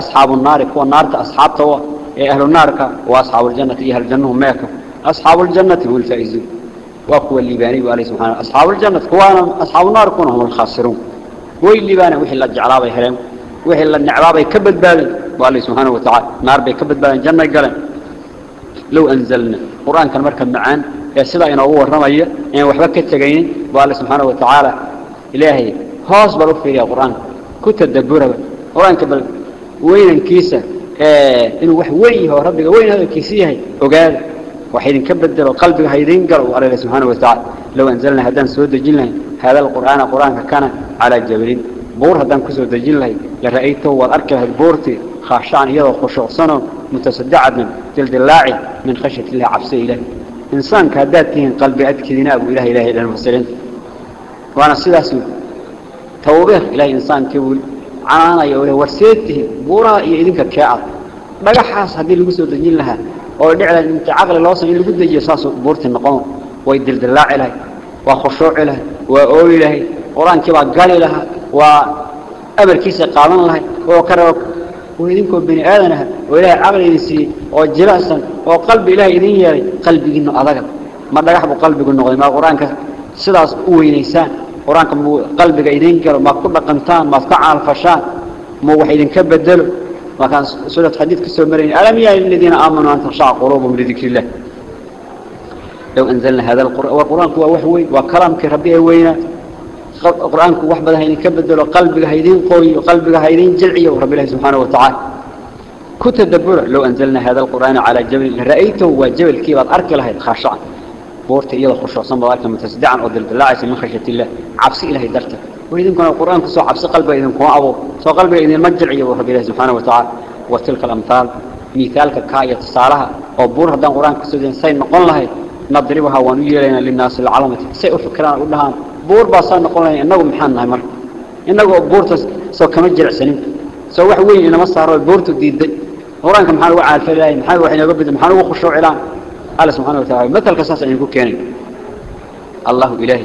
أصحاب النار. كو النار أصحاب توا أهل النار وأصحاب الجنة أهل الجنة هم مئكو أصحاب الجنة هم الفائزون. وكو الليباني وعليه سبحانه أصحاب الجنة كوانا أصحاب النار كون هم الخاسرون والليباني وحي الله جعلابي هلم؟ وحي الله النعرابي كبد بالي وعليه سبحانه وتعالى نار بي كبد بالي جنة قلن لو أنزلنا قرآن كان مركب معان in waxba ka tagayn waa Allah subhanahu wa ta'ala ilaahay hoos bal u fiiriya quraanka ku tadabbura quraanka bal weynankiisa ee إيه، إنه وحوي هو ربك وين هذا كيسيه وقال وحين كبدل قلبك هيدين قالوا على سبحانه وتعالى. لو أنزلنا هذا سود الجنة هذا القرآن قرآن كان على الجبلين بور هذا كسود الجنة لرأيته والأركب البورتي خاشان يضع خشع صنو متصدعا من تلد اللاعي من خشة الله عفسه إنسان كاداته قلب أدك دين أبو إله إله إلى المسلم وأنا سيداسي توبة إلى إنسان كبول عانا يقول ورسيته بورا يدينك كاعد oo dhicla inta caqli loo san in lagu dejiyo saas buurti noqon way dildillaaci lahay waa khushuuci lahay waa ooyi lahay qur-aankii baa gali lahaa waa amarkiisa qaadan lahay oo ka rabo وإذنكم بني آدنها وإلهي عقل ينسي وجلاسا وقلب إلهي إذن يالي قلبي إنه أضغط ما رجح بقلبك إنه ما قرآنك سلاس وينيسان قرآنك قلبك إذن كلا ما كل قنطان ما فقع الفشان ما واحد كبدله ما كان سورة حديث كسر مرين. ألم يا الذين آمنوا أن تخشع قلوبهم لذكر الله؟ لو أنزلنا هذا القرآن والقرآن هو وحوي وكلامك ربي وينا قرآنك وحبة هيدين كبدل وقلبك هيدين قوي وقلبك هيدين جلعي ورب الله سبحانه وتعالى. كتدبر لو أنزلنا هذا القرآن على جبل رأيته وجبل كيف أرك له خاشعا بورت إيضا خشوع صنب ذلك متسدعا ودل دلاعس من خشية الله عبسي إلهي درته وإذن كان القرآن كسو عبسي قلبه إذن كون أبو سو قلبه إذن مجلعي ورب الله سبحانه وتعالى. وتلك الأمثال مثالك كاية تصالها وبور هدان قرآن كسو دين سين نقول لها نضربها ونيلنا للناس العلمة سيئفكران أقول لها buur baa soo noqonaya inagu maxaan nahay marka inagoo buurta soo kama jiracsanin soo wax weyn inama saaro buurtu diiday quraanka maxaa lagu caalfalay maxaa wax inaga bid الله سبحانه وتعالى مثل قصص عين كان الله إله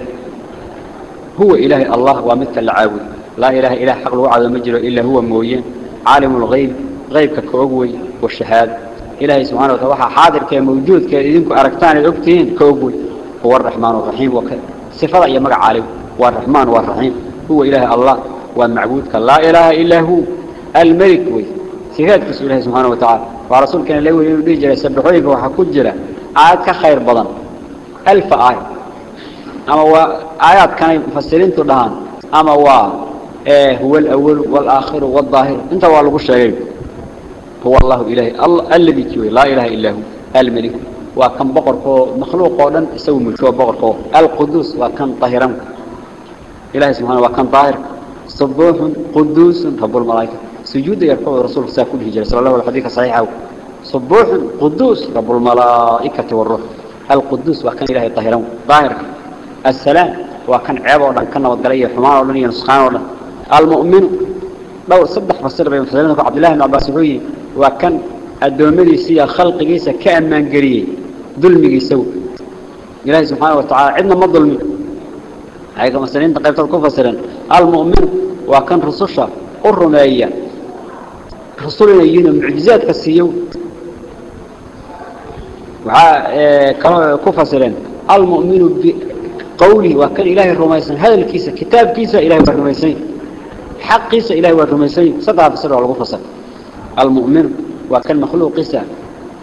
هو إله الله ومثل العابد. لا إله إله حق الوعد المجر إلا هو موي. عالم الغيب غيب كعقوي والشهاد إله سبحانه وتعالى حاضر كموجود كإذنك أركتان العبتين كعقوي. هو الرحمن الرحيم وصفر يا مرع عالم والرحمن والرحيم. هو إله الله والمعبود كلا إله إلا هو. الملك وي. سيهاد كسو إلهي سبحانه وتعالى ورسول كان لأيه يجري سبحوه وحكو جرى آيات كخير بضن ألف آية. أما هو آيات كان مفسرين تدهان أما هو إيه هو الأول والآخر والظاهر. أنت والله الشيء هو الله إله الله الذي كوي لا إله إلا هو. الملك. وكان بقركو مخلوق قودن يسوي ملكو بقركو القدوس وكان طاهرا إلهي سبحانه وكان طاهر. صبوح قدوس رب الملائكة سجود يرفع الرسول ساكون هجرة صلى الله عليه وسلم. صبوح قدوس رب الملائكة والروح. القدوس وكان إلهي طاهرا طاهر السلام وكان عيب ولا كان وقليه حمار ولا نسخان ولا. المؤمن لو صدح فسر بين فسرين عبد الله بن عباس وكان الدومديسية خلق جيسة كأمان قريه ظلم جيسو إلهي سبحانه وتعالى عندنا ما ظلمي هاي تقريبا الكفة سنين. المؤمن وكان رسوشة الرمائية رسولنا يجينا معجزات كالسيو كما كفة سنين المؤمن بقوله وكان إلهي الرميسين. هذا الكيسة كتاب كيسة إلهي الرميسين. حق كيسة إلهي الرميسين. صدها بسر على الكفة المؤمن وكان مخلوق قصة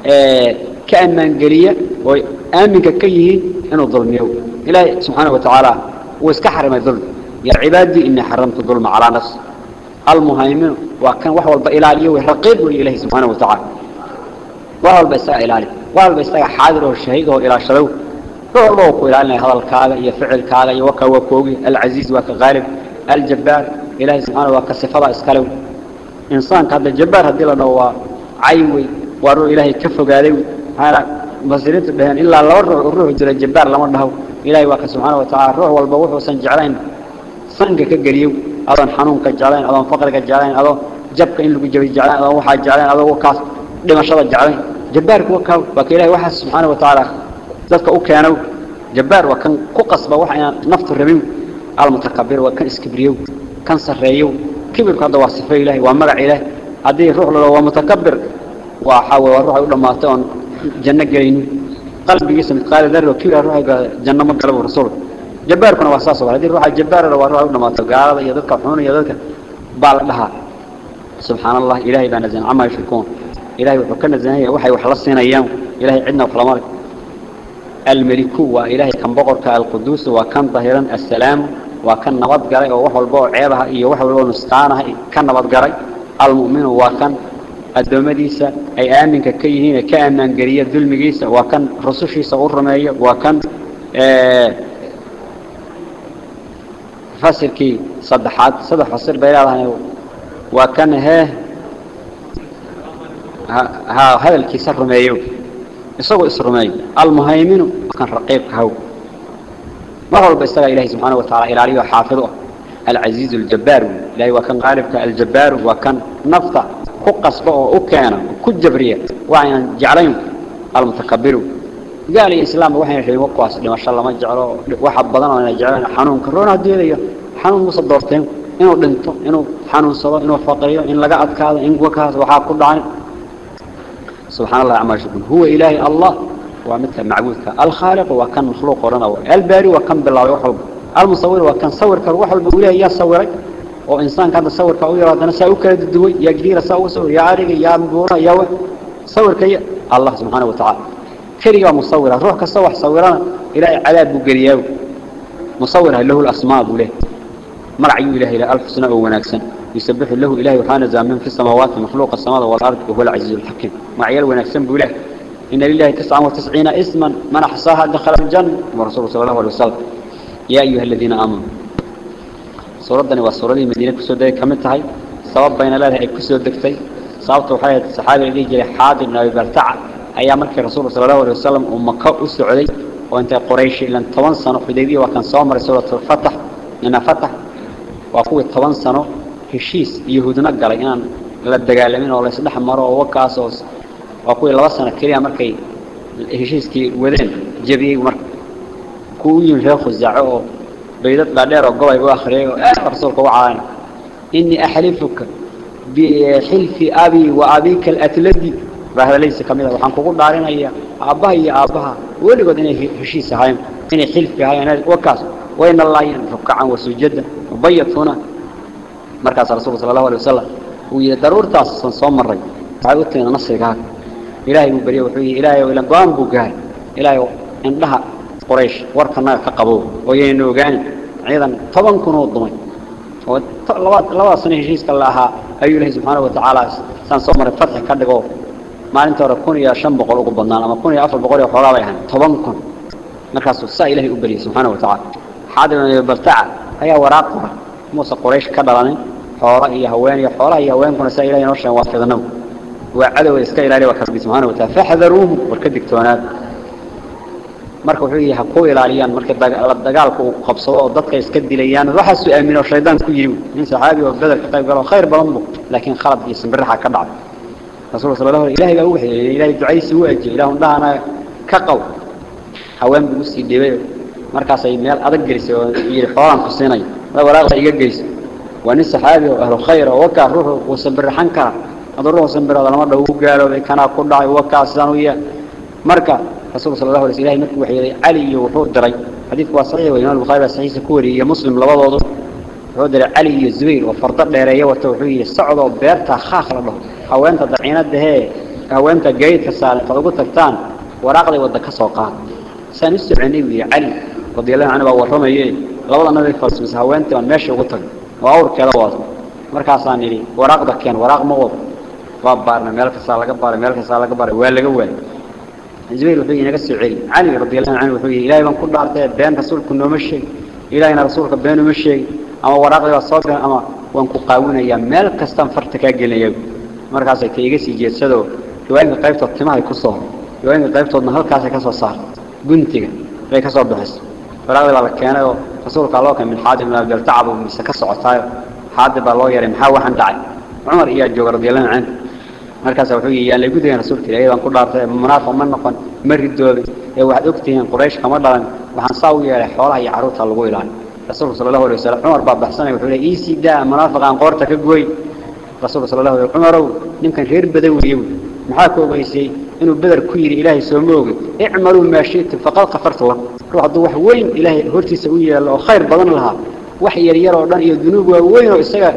آه كأمان قرية وآمنك كيه إنه ظلميه إلهي سبحانه وتعالى واسكحرم الظلم. يا عبادي إني حرمت الظلم على نفس المهيمن وكان وحوى البإلالي ورقيب إلهي سبحانه وتعالى. وهو البساء إلالي وهو البساء حاضر والشهيد إلى شلو هو الله وكو إلالي هذا الكاغة يفعل كاغة يوكا وكوغي العزيز وكا غالب الجبار إلهي سبحانه وكا إسكالو إنسان هذا الجبار هدي لنا هو عيوي وارو إلهي كفو قالي هذا مصيرين بهن إلا الله الروح جل الجبار لما نهو إلهي واك سبحانه وتعالى الروح والبوح وسنجعلين صنق كجريو أظن حنون كجعلين أظن فقر كجعلين أظن جبك إن لقوا جبي جعلين أظن وحى جعلين أظن وكاس لما شاء الله جعلين جبار كوكاو وك إلهي واحد سبحانه وتعالى. ذاتك أوكيانو جبار وكان قصبة وحيا نفط الرميم المتكبر وكان إسكبريو. كان سريو. كبر هذا وصفه إلهي ومرع إلهي. هذه الروح له ومتكبر وحاول الروح يقول لما أتون جنة جرين قلبي جسم قال ذره كبر الروح جنة ما قلبه الرسول جبار كنا واساسه هذه الروح الجبار له الروح يقول لما أتون قال يذكر حنون يذكر بال لها. سبحان الله إلهي بنا زين عما يشركون. إلهي وحكنا زين وحي وحلصنا أيام إلهي عندنا وحلمارك الملك وإلهي كان بقرك القدوس وكان ظاهرا السلام وكان نبض قري ووحو البوع عيبها إيا وحو البوع نسقانها كان نبض قري. المؤمن وكان الدومديسة أي آمنك كيهين كأمان قرية ذلمجيسة وكان رسوشيسة الرمية وكان آه فاسر كي صدحات صدح فاسر بيلا وكان ها ها هذا الكيس الرمايو يصو الرماي المهيمن كان رقيب هو. ما هو بس الله سبحانه وتعالى؟ إلى عليه حافظه العزيز الجبار. لا هو كان قارب الجبار وكان نفطة. قص بقى أكانا كل جبرية. وعين جعلين. المتكبر. قال الإسلام وحين شيء وقاس لما شاء الله ما جعله. واحد بدنا ولا جعلنا حنون. كرونا دي حنون مصدرتين إنه دنتو. إنه حنون صدر إنه فقير. إن لقعد كذا إن جوا كذا وحاق كل عين سبحان الله عما يشركون. هو اله الله ومثل معبودك. الخالق وكان مخلوق ورنا الباري وكان بالله وحب المصور وكان صور كروح البوليه يا صورك وإنسان كان صور كأو يرادنا سأوكل الدوي يا جليل سأوصور يا عارق يا مبورا يا صور كي. الله سبحانه وتعالى. كريا مصور روح كصور صورنا. إلى على بوجريو مصورها اللي هو الأسماء بوليه مرعي إلى لألف سنة ونكسن يسبح له إله وحانا زامن في السماوات مخلوق السماوات والأرض وهو العزيز الحكيم. معي وناكسن بوله إن لله تسعة وتسعين اسما من أحصاها دخل الجنة. ورسول صلى الله عليه وسلم يا أيها الذين آمنوا سورة وسورة مدينة كسودة كمتهاي سبب بين الله كسودة دكتي صابت وحياة الصحابة اللي جري حاضر من أبي برتع أيام مكة رسول صلى الله عليه وسلم ومكة السعودي وأنت قريش إلى 10 سنة حديبية وكان صامر سورة الفتح إن فتح toban sano heshiis yahuudna galay inaan la dagaalamin oo la isdhex maro oo wakaas oo waa kuwii laba sano keliya markay heshiiskii wadeen jabiyey marka kuwa u yimid reer khusaaco oo baydad dhaadheer oo gobay u akhriyay oo aad rasuulka u caayna innii axlifuka bixilfi abi wa abika alatladi baa hadaladiisa ka mid ah waxaan kugu dhaarinayaa aabbaha iyo aabbaha weligood inay heshiis ahayn inay xilfi ahayn wakaas wayna laayeen rukacan wasujada bayatuna markaas rasuulka sala allahu alay wasalam uu yidhi daruurtaas san soo maray waxay u timid nasrigaaga ilaahay buu barya wuxuu yidhi ilaahay ilan go-aan buu gaaray ilaahay indhaha quraysh warkanaga ka qabow oo yayna ogaanin ciidan toban kun oo dumay oo labada labada sano heshiiska la ahaa ayuu ilaahay subxaanahu watacaala saan soo maray fatxi ka dhigo maalinta hore kun iyo shan boqol ugu badnaan ama kun iyo afar boqol iyo xoogaa bay ahayn toban kun markaasuu saa ilaahay u baryay subxaanahu watacaala xaadir bartaca ayaa waraaq موسى قريش كبرني حوره هي هوان يا حوره هي هوان كنا سائلين نرش واسكنا وعده ويسكيل عليه وكسب سبحانه وتعالى. فحذروه وركدك تونات مرك وحوي هكوي العليان مرك الدجالك وخبصوا ضدك يسكدي ليان راح السؤال من الشيطان كجيو من سحابي وبدر كتاب قالوا خير بلمبو لكن خرب يسمى الرحى كبعد. رسول صلى الله عليه وسلم إلهي إلهي دعي سوء جي إلهي الله أنا كقو. هوان بمسي الدبيب مركز سيد ميال أدقر سيد حوالان في السيني لا وراغ سيجا جيس. وأن السحابي وأهل الخير ووكا روح وصبر حنكرا هذا روح وصبر هذا المرد هو قال وكان قلع ووكا سدانوية مركا رسول صلى الله عليه وسلم مكو حيري علي وحور دري. حديث واصلية وإمام البخاري السحي سكوري. يا مسلم لبضوضو حور علي الزبير وفرطة ليرية وتوحوية سعود وبيرتا خاخر له أو أنت دعينا الدهي أو أنت قيد فسالة فقلت التان وراغلي ودك سوقات سنستبع النبي علي رضي الله عنه ورمي لبدا نبي فلسفه هاوانتي aan meesha ugu tag waa awrkeeda waad markaasaan yiri waraaqda keen waraaq ma wad waa baarna meel ka saa laga baaray meel ka saa laga baaray waa laga waay Zubayr wuxuu inaga soo celi Ali radiyallahu anhu wuxuu ilaahay baan ku dhaartay been rasuulku nooma sheeg ilaahayna rasuulka been uma sheeg ama waraaqda waa soo gaan ama waan ku qaawinayaa meel kastaan farta ka gelinayo markaas ay iga sii jeedsado riwaayinka qaybtood timaha ku soo riwaayinka qaybtoodna halkaas ka soo saar guntiga bay ka soo baxayso waraaqda la keenay oo رسولك الله كان من حادم لا قال تعب ومسكس عطايا حادم الله يرم حاوة عن دعي عمر إياه جو رضي الله عنه. مركز وحوقي إياه يعني لقود يا رسول كلا أيضا كل عرفة مناف ومن نقن مرد دوبي يو إيه واحد أكتين يعني قريش كمر لأن وحان صاوي يا حوالا يا عروت الله لأن. رسول صلى الله عليه وسلم. عمر باب بحسن يقول لي إيسي دا عن قورتك قوي رسول صلى الله عليه وسلم. عمره نمكن غير بدوي محاكو بيسي. Inuu bedar ku yiri ilaahay soo moogi icmalu ma shiitum faqad qafartu lakum ruux hadduu wax weyn ilaahay hortiisa u yeelo oo khayr badan lahaa wax yar yar oo dhan iyo dunuub waa weyn oo isaga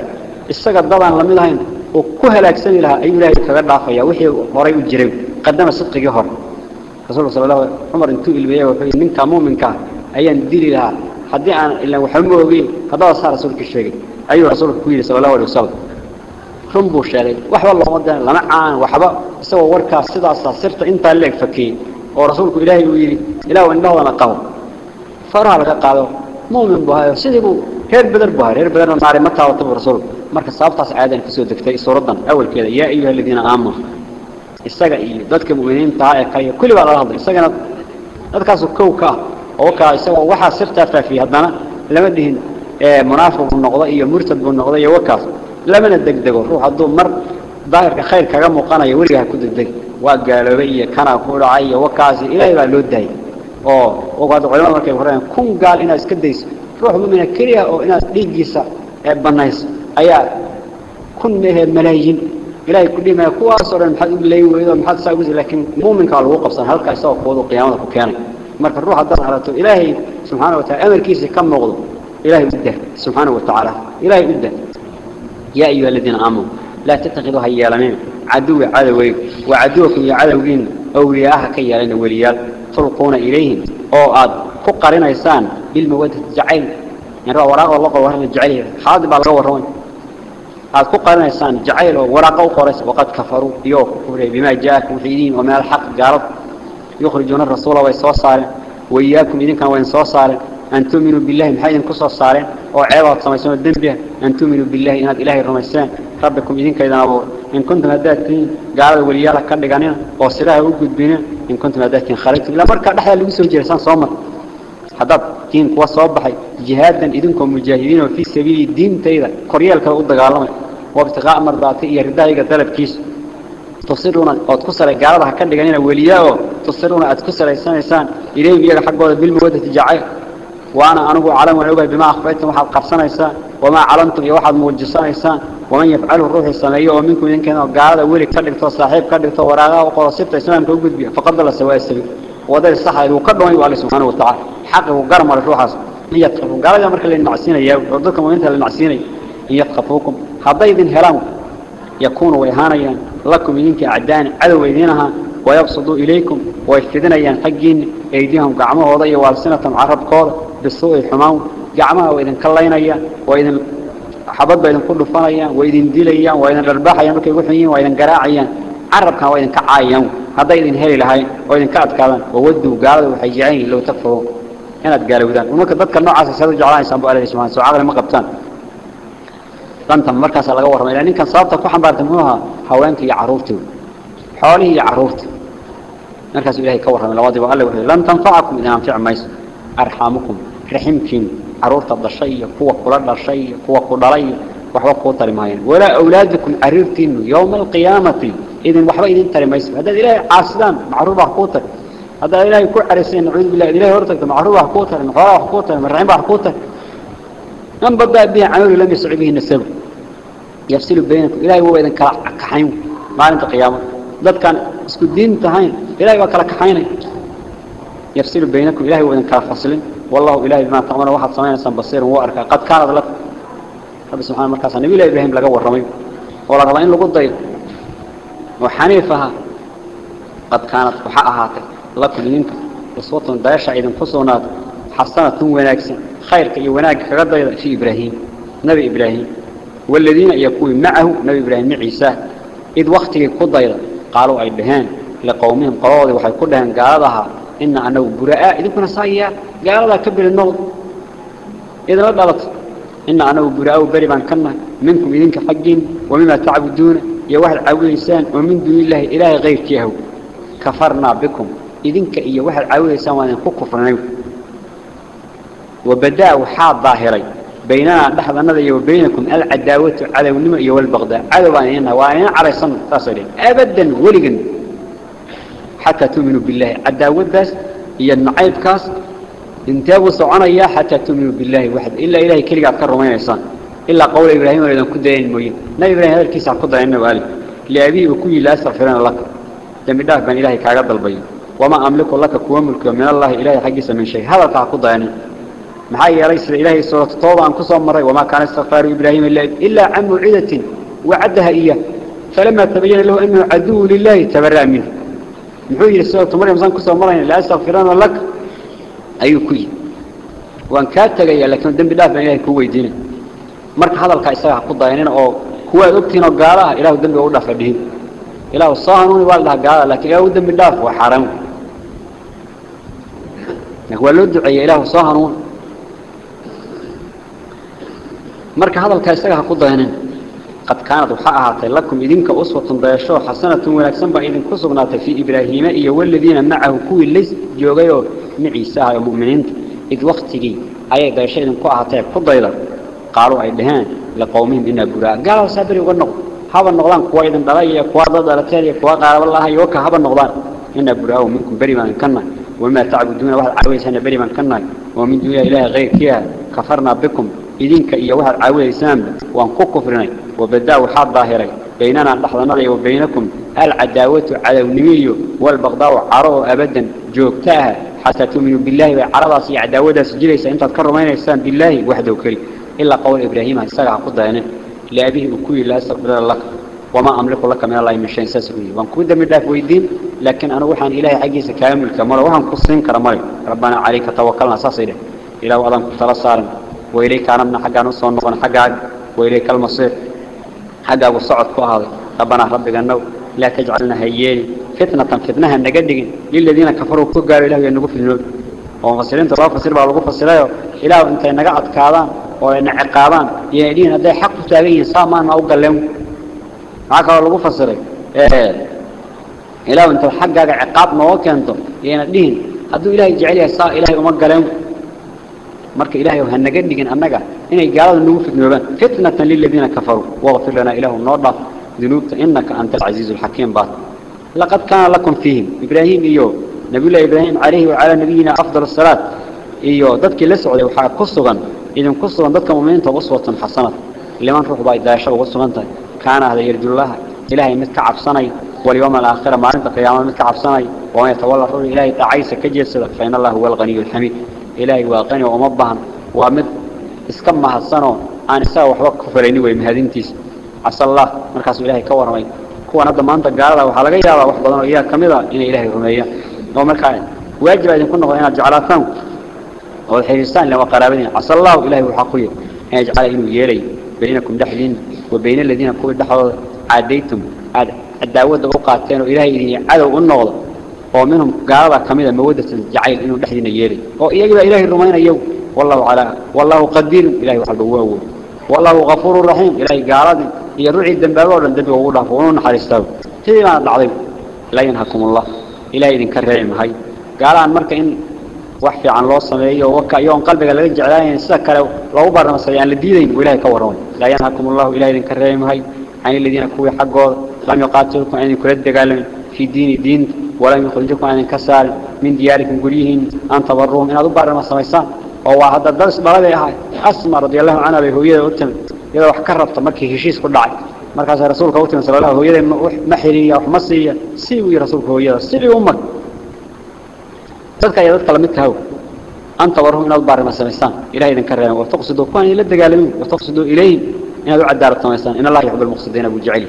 isaga dadaan la mid ahayn oo ku halaagsani lahaa ayuu ilaahay kaga dhaafaya wixii horay u jiray qadama sidqigii hore rasuulka sallallahu alayhi wasallam umar intuu ilbiyay wuxuu ninka muuminka ayaan dili lahaa haddii aan ilaa waxa ma ogeyn haddaba saa rasuulka sheegay ayuu سوى وركا سدا سرت انت لك فكين أو رسولك إلهي ويلي إلى وإن الله نقو فرها لك قادو مؤمن بها سيدي بو كان بدر بها رير بدر نصار متى وطب رسول مركز صابتاس عادة كسو دكتاي سوردن أول كذا يا أيها الذين آمنوا. استغى اي دتك مؤمنين تاع كاي. كل بعد الله استغنا دتك سو كوكا. أو كا سوى وحا سرت في هدنا لما دهن إيه، منافق النقضة إيه مرتد النقضة إيه وكاس لما ندك دقو. روح الضوء مر. ظاهر خير كلام مقانا يوريها كل الدق وقالوا بي كان أقول عي وكاسي إلى إلى لودي. أو وقعد علماء مركب قرآن كون قال إنها سكديس. روح من الكريه أو إنها ليجيسا بنايس أيا كن مه ملايين. إلهي كل ما يكون أصلا محد إليه وإذا محد ساوز لكن مؤمن قال وقف صن هلك يسوق قوض قيامة كان مرك الروح الدار على إلهي سبحانه وتعالى أمر كيس كم نغض إلهي بده سبحانه وتعالى. إلهي بده. يا أيها الذين آمنوا لا تتخذوا هيالمين عدو عدوي وعدوكم يا عدوين أولياء كيالين وليال تلقون إليهم. أو عاد فقرين إنسان بالمودة الجعيل. يعني وراء الله قوة الجعيل. حاضر قوة هذا فقرين إنسان جعيل وراء قورس وقد كفروا. يوك بما جاءكم في دين وما الحق قالت يخرجون الرسول ويصوصار وإياكم إذن كانوا ويصوصار أن تؤمنوا بالله محايدا كسو الصارين أو عيوات سميسون الدنبية أن تؤمنوا بالله إناد إلهي الرميسان ربكم إذن كيدا أبور إن كنتم هداتين قالوا وليالا كردقانين أو سراها وقود بينين إن كنتم هداتين خارجتم لا مركا نحيا اللي يسوي جرسان صومر حداد تين قوة صوبحي جهادا إذنكم مجاهدين وفي سبيل الدين تيدا كوريالك أود قالوا وابتغاء مرضاتي إيا ردائك ثلاث كيس تصرون أو تكسر قالها كردقانين ولياء تصرون أتكسر إنسان إليهم يجا حقوا بالمودة جعيل وأنا أنا أعلم وأنا بما أخفيتم واحد قرصنا إنسان وما علمتم يا واحد موجسان إنسان ومن يفعله الروح السمائية ومنكم إن كان قاعد أولي كدرت صاحب كدرت وراغا وقال سبت إسلام كوجد بها فقد ضل سواء السبيل. وده الصح وقدم يقول سبحانه وتعالى. حقه قرم الروح هي تخفوا قال يا مركل اللي نعسين يا ردكم وانت اللي نعسين إن يتخفوكم هذا إذن هلام يكون ويهانيا لكم إنك أعدان عدو إذنها ويبصدوا إليكم ويفدنا حقين. أيديهم قعمه وضي والسنة عرب قول بالسوء الحمام قعمها وإذن كلينيا وإذن حبض بإذن كل فنيا وإذن ديليا وإذن رباحيا مكي وحيين وإذن قراعيا عربها وإذن كعايا. هذا إذن هلي لهاي وإذن كعد كذا وودوا قالوا وحيجعين لو تكفروا هنا تقالوا ذا وممكن ذلك النوع عسى سيدو جعلان يسان بؤلاء سبحانه سوى ما قبتان طنطا مركز لغا ورمي لأن كان صابتا كوحن بارتموها هوانك يا عرورتي حوالي يا عرورتي مركز إلهي كورها من الواضي وقال له لن تنفعكم إذا أنفع ميس. أرحامكم. رحمكم. عرورة الضشية قوة قرار الشيء قوة قرارية وحوى قوة ترماين ولا أولادكم عرفتين يوم القيامة إذن وحوى إذن ترميس هذا إلهي عاصدان معروفة قوة هذا إلهي كل عرسين نعوذ بالله. إلهي ورتك معروفة قوة مخارة قوة مرعين قوة من بدأ بها عمل لم يسع به النسب يفصل بينكم. إلهي هو إذن كحيم ما أنت قيامة. ضد كان اسكو دين تهين. إلهي وكلا كحيني يفصل بينكم. إلهي وإذن كلا فصل. والله إلهي بما تعمل واحد سمعنا سن بصير وأركا قد كانت لك. رب سبحانه مركز النبي الله إبراهيم لقى ورمي ولا رضين لقد ضيق وحنيفها قد كانت وحقها لكم منكم وصوت دايشة إذن فصونات حسنة وناكسة خيرك وناك كغضي في إبراهيم. نبي إبراهيم. والذين يكون معه نبي إبراهيم عيسى. إذ وقته قضيضا قالوا أي بهان. لقومهم قراضي وحي كلهم قالها إن أنه براء إذا كنا صايا قال الله كبر النور إذا لا ضلت إن أنه براء بربا كنا منكم إذنك حقين ومما تعبدون. يا واحد عبد الإنسان ومن دون الله إله غير كيهو. كفرنا بكم. إذنك إيا واحد عبد الإنسان وأن كفرنا وبدأ وحاد ظاهري. بيننا نحن النذي وبينكم العداوة على النمى والبغضاء. عدوانينا وأنا على صنع تصرين أبدا ولقا حتى تؤمنوا بالله. عداوة بس هي النعيب كاس. انتابوا صعنا إياه حتى تؤمنوا بالله واحد. إلا إلهي كل قاعد كرر ما يسان إلا قول إبراهيم ولدن كدين الموين نبي إبراهيم هذا الكيس عقد عنه وقال لأبي وكل لا أستغفرنا لك. لم يدافع بن إلهي كعقد البين. وما أملك لك كوا ملك من الله إلهي حقيس من شيء. هذا تعقد عنه محايا ليس إلهي سورة الطوبة أن كسر مرة. وما كان استغفار إبراهيم. إلا عن موعدة وعدها إياه. فلما تبين له أنه عدو لله تبرأ منه. محوي سورة مريم زان كسر مرة لا أستغفران لك. أي كوي. وأن كانت تغيى لكن دم بالله بن إلهي كوي دينه مرك هذا الكايسة قد ضاينين أو هو أبتين وقالها إله دم بأولا فدهين إله الصاهنون والدها قالها لكن إله بالله وحرام. هو اللي دعي إله الصاهنون. marka hadalka isaga ha ku daynin qad kaanad waxa ahaatay lakum idinka قد كانت وحاها تلكم إذنك أسوة ضيشوة حسنة ولكسنبا إذن كسبنا في إبراهيم إيا والذين معه كوي ليس جوغيو معي ساعة المؤمنين إذ أيضاً أي ضيشين كوها تلكم ضيلا قالوا عيدهان لقومهم إنا قراء قالوا سابري ونقو هوا النغلان كوا إذن دلائي كوا ضدالتالي كوا قالوا الله يوكا هوا النغلان إنا قراء منكم بري ما نكنا وما تعبدون واحد عويسان بري ما نكنا ومن دولا إله غير كيا. كفرنا بكم. إذنك إيا واحد عاوز إسلام وأن كفرنا وبدأ وحاد ظاهري بيننا لحظنا وبينكم العداوة على النمي والبغضاء عروا أبدا جوكتاها حتى تؤمنوا بالله وعرضا سي عداوة سجليس أنت تكرمين الإسلام بالله وحده كريم إلا قول إبراهيم السلع قد يعني لأبيه أكوي لا استقبل لك وما أملك لك من الله من شيء ساسوي وان كنت من الله ويدين لكن أنا وحن إلهي حقيس كامل كمال وحن قصين كرمالي ربنا عليك توكلنا ساسيره إلى وأظن كنت صارم وإليك أنا حقا نصون نقون حقا وإليك المصير حقا والصعد كهذا ربنا ربك النو لا تجعلنا هيالي فتنة فتنها النجدين للذين كفروا كقالوا إلهي أنه في النور. ومفسرين ترى فسر بعض الفسرين إله أنت نقعد كذا وإن عقابان يهدين هذا حق تابعين سامان أو قلهم معك الله فسره إيه. إله أنت حق عقاب ما وكنتم يهدين هذا إلهي جعلها سا إلهي وما قلهم marka ilaahay waxa naga dhigin annaga inay gaalada nagu fitnoobaan. Fitnatan lil ladina kafaru waghfir lana ilahu nodaf ذنوبته إنك أنت العزيز الحكيم بات لقد كان لكم فيهم إبراهيم إيو نبي الله إبراهيم عليه وعلى نبينا أفضل الصلاة إيو ضدك لسعود وحا قصغا إذن قصغا ضدك مؤمنين وصوة حسنة لمن روح باي داشا وصوة كان هذا يرجو الله إلهي متك عبصني واليوم الآخرة ما أنت قياما متك عبصني وما يتولى الرجل إلهي تعيس كجيس فإن الله هو الغني الحميد إلهي واقني ومضبهن. ومد اسكم مع الصنو. أنا سا وحوك فريني ويم هذينتيس عسى الله. مركز إلهي كور ماي كور نبض ما أنت جارا وحلاج يا الله وحضنا إياه كمذا إن إلهي رمي يا نوم الكائن واجب أن كنا هنا جعل ثم والحيسان لما قرابين عسى الله إلهي وحقي هنا جعل إنه يلي. بينكم دحين وبين الذين كور دحوا عديتم عد الدعوة دعوة قاتين. وإلهي إني عدو النغلة oo minhum gaalada kamida mawadada jacayl inuu dhaxdina yeelay oo iyaga ilaahay rumaynayo wallahu ala wallahu qadir ilaahay waxa lagu waawo والله غفور رحيم إلهي قالت يروعي الدنبابة ولا الدنبابة ولا فونون حريستاو تدي ما العظيم لا ينهكم الله إلهي إذن كرهم هاي قال عن مركة إن وحفي عن الله صمعيه ووكا يوم قلبك اللي رجع لين سكر لو برنا مسيان لديدين وإلهي كورون لا ينهكم الله إلهي إذن كرهم هاي عن الذين كوي حقه لم يقاتلكم أن يكرد قال في الدين دين ولم يخرجكم عن الكسال من دياركم قريهن أن تبروهم إن أدبار المسلمين وهو هذا الدرس بلده أسمى رضي الله عنه به ويده أتمن إذا أحكرت مكي هشيس قل دعي مركز رسولك أتمن صلى الله ويده محرية ومصرية سيوي رسولك ويده سيوي أمك. تذكى يا ذات قلمتك هو. أن تبروهم إن أدبار المسلمين إلهي ذن كرهن وتقصدوا كوان إلا الدقالمين وتقصدوا إليهم. إن أدعى الدار التمسان إن الله يحب المقصدين أبو جعيلي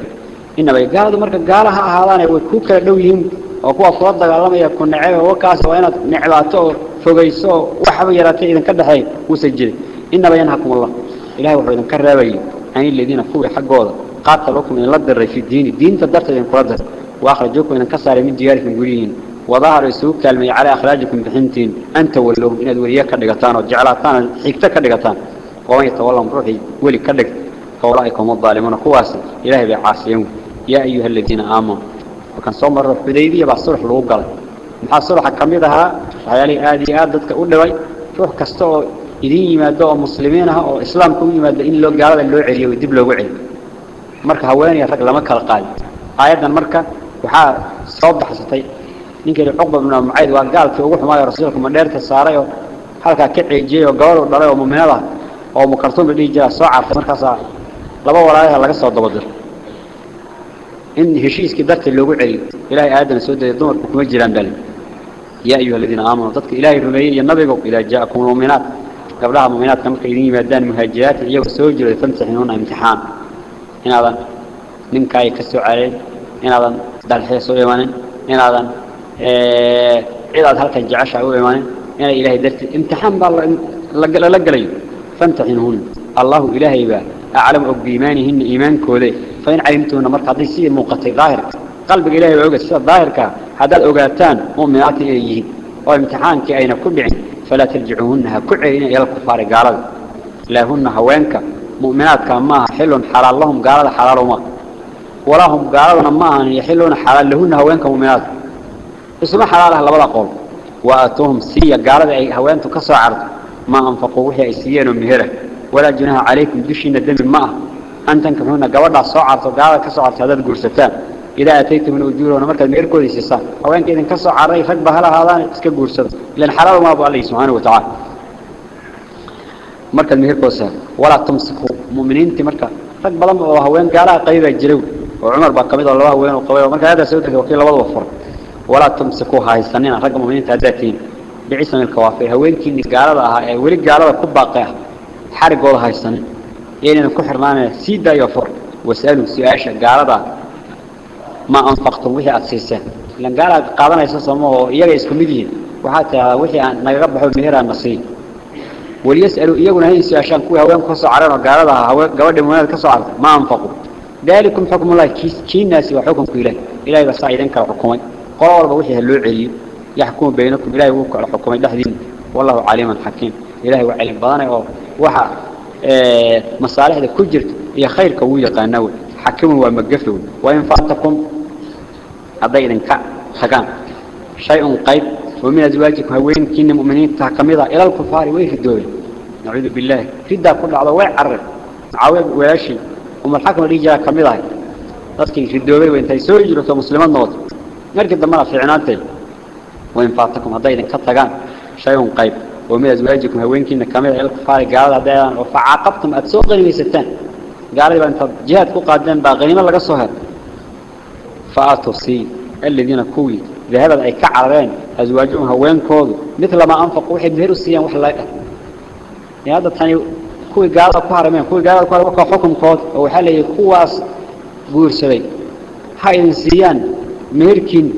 inaba gaaladu marka gaalaha ahaadaan way ku kala dhow yihiin oo kuwa kula dagaalamaya ku nacay oo kaas waa inaad nicbaato fogeyso waxba yaraatay idin ka dhaxay wasajid inaba yanhakum allah ilaahay wuxuu idin ka reebay aan iladiina kuwa xaqooda qaatalukum in la diray fi diini diinta darteed in kula diray wa akhrajukum in ka saaray min diyaarikum guriyiin وظهر يسوق كلمة على أخراجكم بحنتين أنت ولوه إن الولية كدقتان وجعلتان حكتا كدقتان ومن يتولى روحي ولي كدق فأولئك هم الظالمون قواس إلهي بعاصيهم يا أيها الذين آمنوا وكان صوم مرة بدايدية بعد صلح لو قال aad dadka u dhaway ruux kasta oo idin yimaado oo muslimiin ah oo islaamka u yimaado in loo gaalada loo celiyo dib loogu celiyo marka haweeney rag lama kala qaadi aayadan marka waxaa soo baxsatay ninkii cuqba ibn mucayd waa gaalkii ugu xumaayo rasuulka madheerta saaray oo halkaa ka ceejiyey oo gabadh dhalay oo mu'minada oo mukartum dhihi jira soo cartay markaasaa laba walaalaha heshiiskii darteed loogu celiyo ilaahay aadana soo dayay dumarku kuma jiraan bal يا أيها الذين آمنوا ضدك إلهي رميين ينبغوا إذا جاءكم المؤمنات قبلها مؤمنات كما قيدين يمدان مهاجرات يجوا سوجر فامتحنون امتحان. إن هذا نمكا يكسو عليه. إن هذا دال حيسو إيمان إن هذا عيدات هلك الجعش أو إيمان إن إلهي درت امتحان بالله لقلي فامتحنون الله إلهي با. أعلم بإيمانهن إيمان كودي. فإن علمتون مركز يصير موقتي ظاهر قلبك إلهي وعوقت سيد ظاهرك. هذا الأوقاتان مؤمنات إليه. وامتحانك أين كبعين فلا ترجعوهنها. كعين إلى الكفار قالوا. لا هن هوانك مؤمنات كما حل حلال لهم قالوا حلال ما ولا هم قالوا ما يحلون حلال. لهن هوانك مؤمنات. اسمع حلالها لبدا قول. وآتوهم سيا قالوا أي هوانتو عرض ما أنفقوا وحي أيسيين ومهرة ولا جناها عليكم دشين الدم الماء. أن تنكحون قبضا صعرت وقالت كسعرت هذا القرستان إذا أتيتم من أجورهم مركز ميركو دي سيسان أو أنك إذن كسع عري فقبه هلا هذا إسك قرست لأن حلال ما أبو الله سبحانه وتعالى. مركز ميركو سان ولا تمسكوا مؤمنين فقبه لما وهوين قالها قيبة الجلو وعمر بقى الله هوين وقوي ومركز هذا سيدك وكيل الله وفر. ولا تمسكوا هاي السنين. رقم مؤمنين تأداتين بعيسان الكوافي. هوين كيني قالها ولي قالها كباقيها حرق والله هاي السنين. نكون حرمانا سيدا يفر. واسألوا سياشا قالها ما أنفقتم وحي أتسيسان لأن قال قادنا mid yihiin waxa taa wixii aan naga baxo meheraan nasiib وليسألوا إياقنا هاي سياشان كوي هوان كسو عران وقالها قبل مواد كسو عران ما أنفقوا. ذلكم حكم الله. كي الناس وحكم إله إلهي بس عيدان كالحكومي قال الله وحي هلو علي يحكم بينكم. إلهي وكا الحكومي دحدين والله عليما حكيم. إلهي وعلم بدانا وحا آه مصالح ذا كجرت هي خير كوي قانوي حكم ومقفل وإن فاتكم هذين كا حكام شيء قيد ومن أزواجكم هوين كين مؤمنين تحكميضا إلى الكفار ويه الدول. نعوذ بالله. ردا كل على وين عرر. عاوي وياشي وما الحكم اللي جاء كميضا dadkii ridoobay way intay soo jirto musliman noqdo markii dambana fiicnaantay way faatakum hadaydan ka tagaan shayun qayb ah ilkafaari gaalada hadaydan oo faaqabtum ad soo qanimaysataan gaalada inta jihaad ku qaadeen baa qaniimo laga soo helo faatu si alladina kuwi ذهبت أي كعرين أزواجهم هوين كودو مثل ما أنفقوا وحي بهروا السيان وحي لايقة يعني هذا الثاني كوي قال كوهرمين كوي قال كوهر حكم كود أو حالي كواس قور سبي هاي السيان مهركين.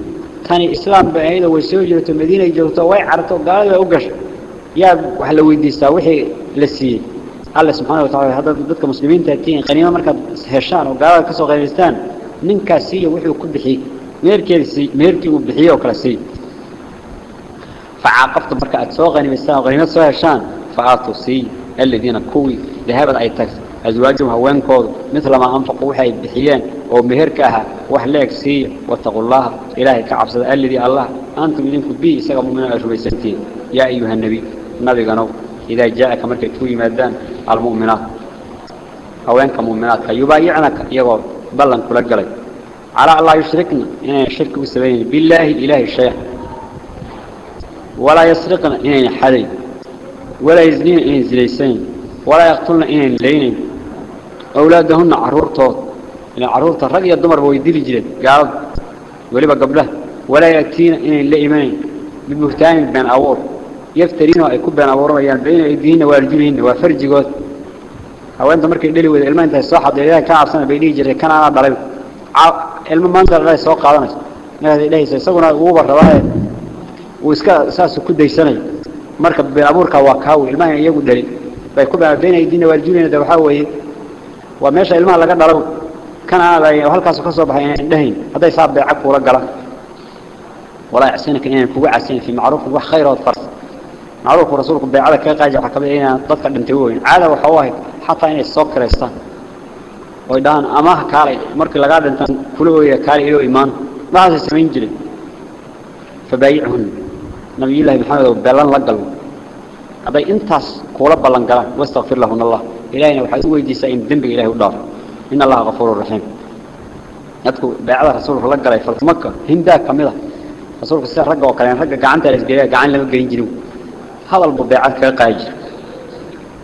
ثاني إسلام بعيدة ويسوجرة المدينة جوتوا ويعرتوا قال له أقش يا وحلو ويديستا وحي للسي الله سبحانه وتعالى هذا ضدك مسلمين تأتين قنيمة مركز هشان وقال كسو غيرستان ننكاسية وحي وكل بحي meerkeedii meerkii uu bixiyo kala sii فعاقبت marka aad soo qanimisaan qaniimad soo heshaan faatu si alladina kuwi dhahabad ay tag azwaajum haweenkoodu midla ma anfaqu waxay bixiyeen oo meherka ah wax leeg sii wattaqullaha ilaahi ka cabsada alladii allah antum idinku bi isaga muumina rumaysantiin nabi nabigano idaa jaaka markay ku yimaadaan almu'minaat haweenka mu'minaadka yubaayicnaka iyagoo ballan kula galay على الله يشركنا إن الشرك بسبيل. بالله إله الشيء ولا يسرقنا إن حدي ولا يزنين. إن زليسين ولا يقتلنا إن لين أولادهن عرورتهم إن عرورت الرجل الدمر ويدير جلد. قال. ولبا قبله. ولا يأتينا إن لإيمان ببهتان بين أور. يفترينه أي كبر نوره يان بين الدين والجنين وفرج جود أو أنت مركي دليل وإذا إلما أنت الصحة دليلها كان عصنا بيني جري كان أنا ضرب إلما ما أنت الرأي سوق هذا نش هذا ليه سوونا ووبر رواه وإسكا ساس كل ده سنة. مركب طيب بين أبور كواكاو إلما يجو دليل. بين كبر بين الدين والجنين ده وحوي وماشى إلما لقى ضرب كان أنا ضرب وهل كاس خصوب هين هذا يصاب بعك ورجله ولا يعسينك إني كوع عسين في معروف وخير وفرص waxa kamid inaan dadka dhintay weyn caada waxa wahay xataa inay soo kireystaan ويدان أماه كالي مركي لقاد انتان كلوه كالي إلو إيمان. ما هذا سمين جري فبايعهن نبي الله محمد وبلان لقلوا هذا انتاس كولا بلان قلان. واستغفر لهن الله. إلهينا وحيث ويدي سائم ذنب إله ودار إن الله غفور رحيم. يدكو بعد رسول الله قال في مكة. هندا كاملة رسول الله رجع وكلام رجع قعنت الإسجاية قعن لما جرين جنو هذا المبيع كقاجر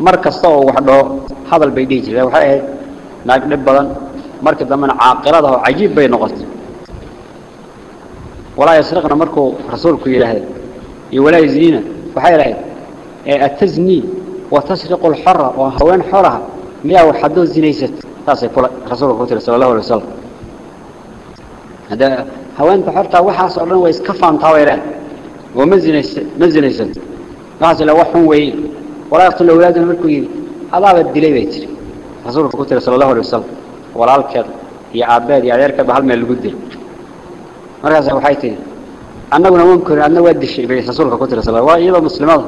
مركز صو وحده هذا البيديج لا وحده ناق نبلا مركز ضمن عاقرة ده عجيب بين غص ولا يسرقنا مركو رسولك إلى هذا يولا يزينا وحيله التزني وتسرق الحرة وهوان حرها مئة وحدة زينيست تاسف رسول الله صلى الله عليه وسلم هذا هوان بحرته وحاس أرنا ويسكفان طويلة ومزينيست مزينيست قاتل وحن وين ولا يقتل أولاد الملك وين هذا بدلي بيتر رسول الله صلى الله عليه وسلم ولا الكر يا عباد يا عيرك بهال من البدل مرحبا سيبو حيتي أنا قلنا ممكن أنا ودي الشيء بي رسول الله صلى الله عليه وسلم. وإذا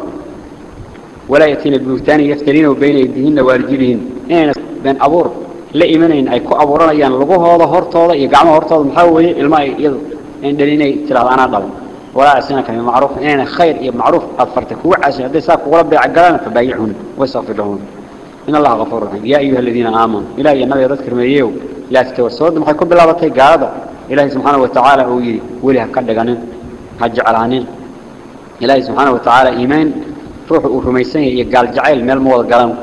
ولا يتين بمثاني يفترين وبين يدهن والجبهن أنا بين أبور. لا إيمانين. أي كو أبورنا يعني لقوه هذا هرطوه يقعمه هرطوه محاوه إلما يضل إن دليني تلاه أنا ضلم ولا أسنك معروف. إن خير معروف أظفرتك هو عشان هذا ساق وربي عقلنا فبايعهن ويصفر لهن إن الله غفور رحيم. يا أيها الذين آمنوا إلهي النبي يذكر ميهو لا تتوسود ما يكون بلابتي قاعدة. إلهي سبحانه وتعالى ويري وليها كدغانين هجعلانين إلهي سبحانه وتعالى إيمان. روح ورميسان يقال جعيل ميل موضى قلم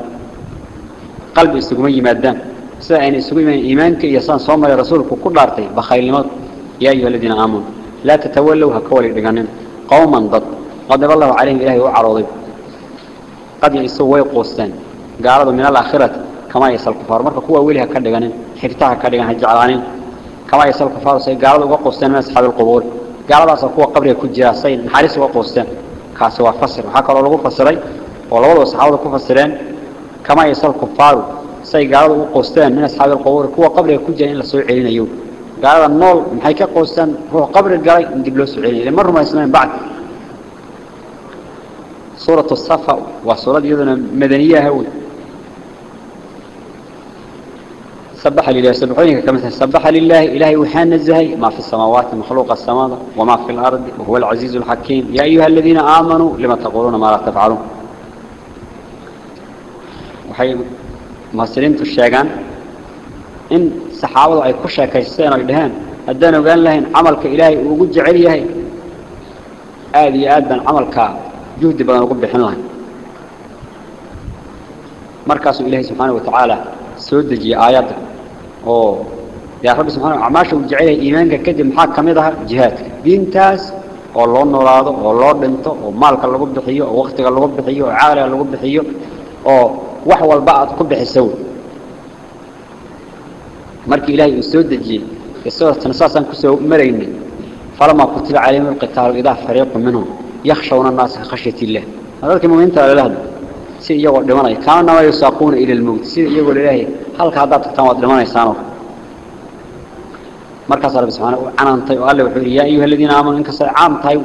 قلب استقمي مادان. سأين استقمي إيمانك يسان صوم رسولك كل دارتي. بخير لموت. يا أيها الذين آمنوا. لا تتولوا هكولي دغانين قوما ضد. غضب الله عليهم إلهي وعرضي قد يسوى قوسان قالوا من الآخرة. كما يسأل الكفار. مركا كوا ويلها كدغانين حرتها كدغان هجعلانين كما يسأل الكفار. سي قالوا وقوسان من أصحاب القبور. قالوا أصلا كوا قبره كجرا سي حارس وقوسان. كاسوا فسر حكا الله فسري ولو أصحاب كفسرين كما يسأل الكفار. سي قالوا وقوسان من أصحاب القبور. كوا قبره كجرا إلا سوء علين يوم قال النول من حيك قوسان هو قبر الجري من دبلوس عيني لمر ما يسمعين بعد. صورة الصفا وصورة يدنا مدنية هون سبح لله سبحانه كما سبح لله إلهي وحان الزهي. ما في السماوات المخلوق السماء وما في الأرض وهو العزيز الحكيم. يا أيها الذين آمنوا لما تقولون ما لا تفعلون؟ وحي ما سلمت الشيخان إن صحابة أي كشة كيسين ويدهان أدانا وقال لهم عملك إلهي وقد جعل يهي آذي آدن عملك جهد بدن وقب بحن لهم مركز إلهي سبحانه وتعالى آيات subhanahu amaasha uu jecel yahay iimaanka kadib maxaa kamid ah jihaadka diintaas oo loo noolaado oo loo dhinto oo maalka lagu bixiyo oo waqtiga lagu bixiyo oo caaliga lagu bixiyo oo wax walba aad ku bixiso markii ilaahay soo dejiyay isagoo tanasaasan ku soo maraynay falama kutiba calayhim alqitaal idaa fariiqun minhum yakhshawna annaasa khashyati illah dadka muuminiinta la lahdo si iyagoo dhimanay kaana ma yusaaquuna ila almowt sida iyagoo leeyahay halka haddaad tagtaan waad dhimanaysaan markaas rabbi subxaanahu u canaantay oo alle wuxuu yidhi yaa ayuha aladiina aamanuu inkastoo caam tahay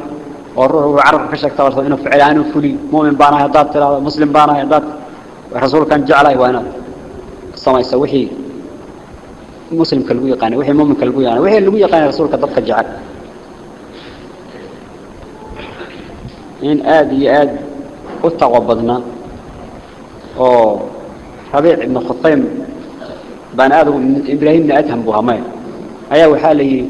oo ruux uu carabka ka sheegta warto inuu ficil aanu fuli mu'min baan ahay haddaad tiraahdo muslim baan ahay haddaad rasuulkan jeclahay waa inaad samaysa wixii مسلم كلو يقانه وحي مؤمن كلو يقانه وحي لو يقانه رسول كذبك جعل إن آدي آد أتغبضنا أوه حبيع ابن خطيم بان آدو من إبراهيم نأتهم بها ماي أيها وحالي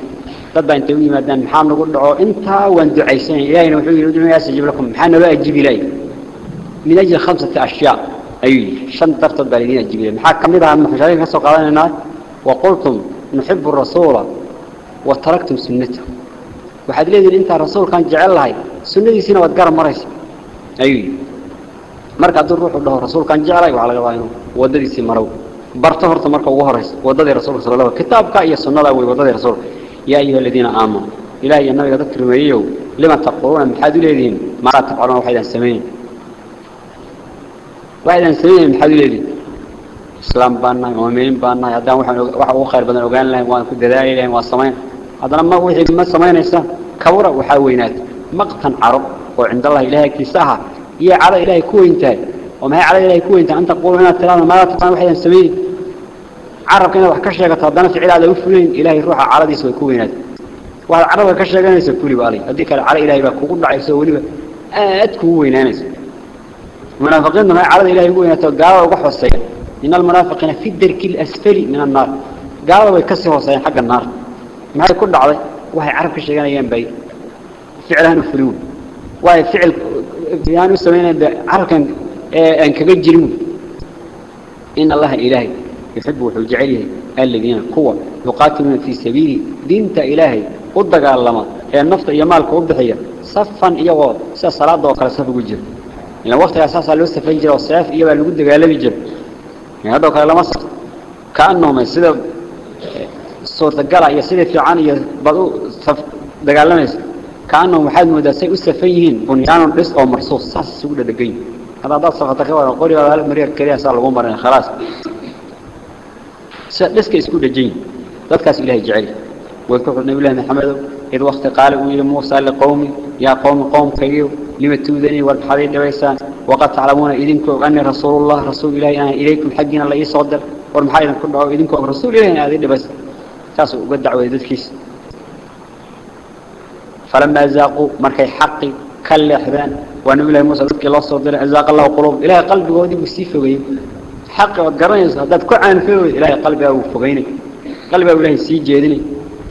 طبعا أنت وي مادان محام نقول له أنت وانت عيسين إلهي نوحي يدعون يا سجب لكم. محانا لا يجيب إلي. من أجل خمسة أشياء. أيوه شن ترتب على دين الجبيل محاكم إذا عم حشرين هسه قالنا الناس وقلتم نحب الرسول وتركتم سنته. وحد ليه إنت الرسول كان جعل الله سنة وتقار مرس أيوه. مرك عبد الروح الله الرسول كان جعلها وعلى قوانه ودري سمرو برتهر تمرك وهرس. ودري الرسول صلى الله عليه كتاب كأي سنة لا ودري الرسول. يا أيها الذين آمنوا. إلهي النبي قد كرم يو لما تقولون حد ليه ما تقولون واحد سمين. واحد سمين حد ليه islaam baan nahay muuminiin baan nahay haddaan waxaan waxa ugu khayr badan ogaan lahayn waan ku dadaali lahayn waan samayn haddana ma wixii ma samaynaysa kabura waxaa weynaata maqtan caro oo cindallahi ilahay agtiisa aha iyo cada ilaahay ku weyn tahay oo maxay cada ilaahay ku weyn tahay anta qulu inaad tiraahdo maa laa tafcaluuna waxaydaan samaynayn carabka inaad wax ka sheegato haddana ficil aada u fulayn ilaahay ruuxa caradiisa way ku weynaatay waxaad carabka ka sheeganaysa fuliba alay haddii kale caro ilaahay baa kugu dhacaysa weliba aad kugu weynaanaysa munaafiqiinta maxay carada ilahay ugu weynaato gaalada uga hooseeya من المنافقين في الدرك الأسفل من النار. قالوا ويكسي وصيان حق النار. ما هذا كله عضي وهي عرف كشيغان أيام بي يعني فعلان وفلون وهي فعل فعلان يعني وسمين عرف كان إيه، إن كجرمون إن الله إلهي يحب وحجعله الذين قوة يقاتلون في سبيله دينت إلهي. قد قال لما. إيه، النفط مالك وبدحية صفا أيوه سيصلاة وقال صفق الجر لأن وقت يا ساسا لو استفجر وصيف أيوه اللي قد قال لبجر يعني هذا لما صف كأنهم يسيد صورة القلع يسيد في عاني يبضو صف دقال لما يسيد كأنهم حد مدسي أسفيهين بنيان رزق أو مرصوص ساس سودة دقين هذا ضاد صفتك وقولي هذا المرير كريا صار الغمر خلاص. دسك اسكو دجين dadkaas ilaahay jecel way ku xidhnay ilaahay maxamed إذ وقت قال إلى موسى لقومي يا قوم قوم كيو لما تودني والحبيب دويسان وقد تعلمون إذنكم أن رسول الله رسول إلهي أنا إليكم حقنا الله يصدر والمحايدا كل دعوة إذنكم رسول إلهي أنا إذن بس تاسو قد دعوة إذنكيس فلما أزاقوا مركي حقي كل أحبان وأنه إلهي موسى لك الله صدر أزاق الله قلوب. إلهي قلب ودي مستيفة وي حقي وقرني صدد كعان فيه. إلهي قلبه وفغيني قلبه إلهي سيجي إذني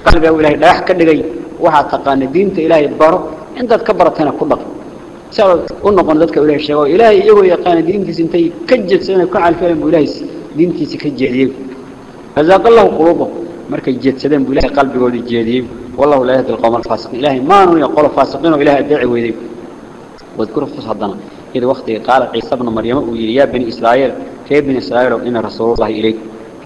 قلبه إلهي لا يحكى دقيني waxaa taqaana diinta ilaahay baro intaad ka baratayna ku dhaqo saa u noqon dadka ilaahay sheego ilaahay iyagoo yaqaana diintiisa intay ka jeedsadeen ku calfeen buu ilaahay diintiisa ka jeediyey فزاق الله قلوبهم markay jeedsadeen buu ilaahay qalbigooda jeediyey wallahu la yahdi alqawm alfasiqin ilaahay maanu yaqulu fasiqin ilaahay adci weeday wadkur fus hadana إذا وقت قال عيسى بن مريم ويا بني إسرائيل في بني إسرائيل إن رسول الله إليك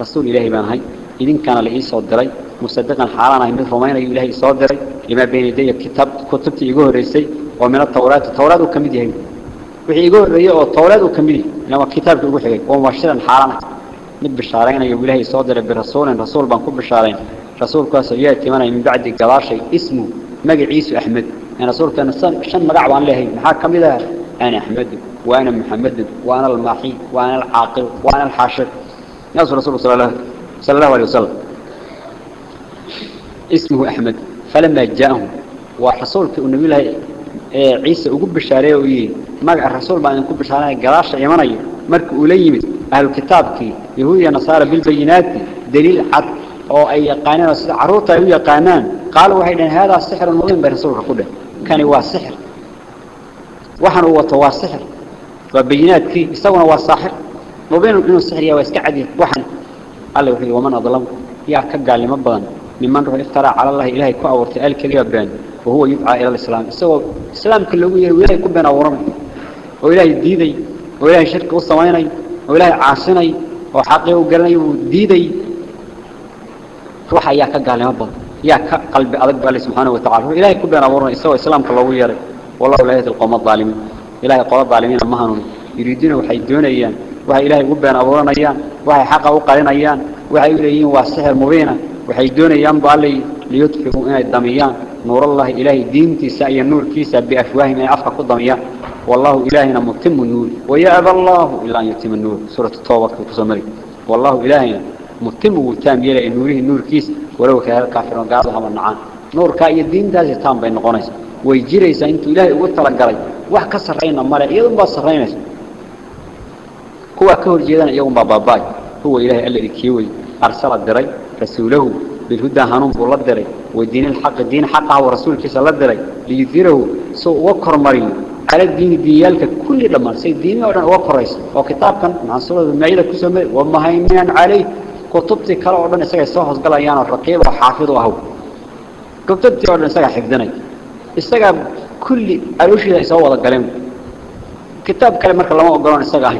رسول إلهي بان هاي إذن كان لإيسى الدري مصدقا حالنا من رومان أي إلهي صادر لما بين يدي كتاب كتب تيجوه رئيسي ومن التوراة التوراة وكمدي هاي ويجوه رئي أو التوراة وكمدي لما كتاب تقول حاجة ومشترا حالنا من بشارين أي إلهي صادر برسول رسول بنكون بشارين رسول كاس يأتي من بعد جلاش اسمه مجد عيسى أحمد. أنا رسول كان صن شن مرعب عن لهي؟ محاكم إذا أنا أحمد وأنا محمد وأنا المحي وأنا العاقل وأنا الحاشر. ناس رسول صلى الله صلى الله عليه وسلم. اسمه أحمد. فلما جاءهم وحصول في النبي الله إيه، عيسى أقول بشاريه وي ما الرسول بعد أن كبر شارين جلاش يمني. مرك أليم أهل الكتاب كي. يهودي نصارى بالبينات. دليل عد أو أي قانون عروطة أي قانون قالوا هيدا هذا السحر المؤمن بالرسول ركوده. كان هو السحر وحن هو توا سحر. وبينات كي. يسوون هو سحر مبين إنه السحر يا واسكعدي وحن. الله يهدي ومن أظلم. يا كجال مبان ممن روح افترى على الله إلهي كو أورتي الكلية بان وهو يدعى إلى الإسلام. سوى الإسلام كله يروي إلهي كو بين أورمي وإلهي ديدي وإلهي شرك وصويني وإلهي عاصني وحقي وقرني وديدي. روح إياك قال يا بض إياك قلب أدق بالله سبحانه وتعالى. إلهي كو بين أورمي سوى الإسلام كله يروي والله لا يهدي القوم الظالمين. إلهي قوم الظالمين مهنون. يريدون وحيدون إيان وهي إلهي كو بين أورمي إيان وهي حقه وقالين إيان وهي إلهي واسحر مبينة. Waxay doonayaan baalay liyudfiqu inay damiyaan nuur allah ilaahi diintiisa iyo nuurkiisa biafwaahim ay afka ku damiyaan wallahu ilaahina mutimmu nuur wayaba allah ila an yutimma nuur suuratu tawbah ku soo mari wallahu ilaahina mutimmu taam yeelay nuurihi nuurkiisa walaw ka kaafiroon gaar ah nacaan nuurka iyo diintaasi taam bay noqonaysaa way jiraysaa intuu ilaahay ugu tala galay wax ka sarreeyna male iyadoo baa sarreynaysa kuwa ka horjeedana iyagu baa baabaay huwa ilaahay alladii kiiway arsala diray رسوله بالهدى هنون بولدري ودين الحق دين حقه ورسول كيس لدري ليثيره سو وكر مريم على الدين ديالك كل لما سي دين ودن وكريس وكتاب كان مع سورة المعيدة كسمة ومهيمن عليه. كتبتي كلا ودن اسغا سو هوس غلايان رقيب وحافظ وهو. كتبتي ودن اسغا حفظني. اسغا كل أروشي سو ودا غلين كتاب كلمة marka lama ogolaan isaga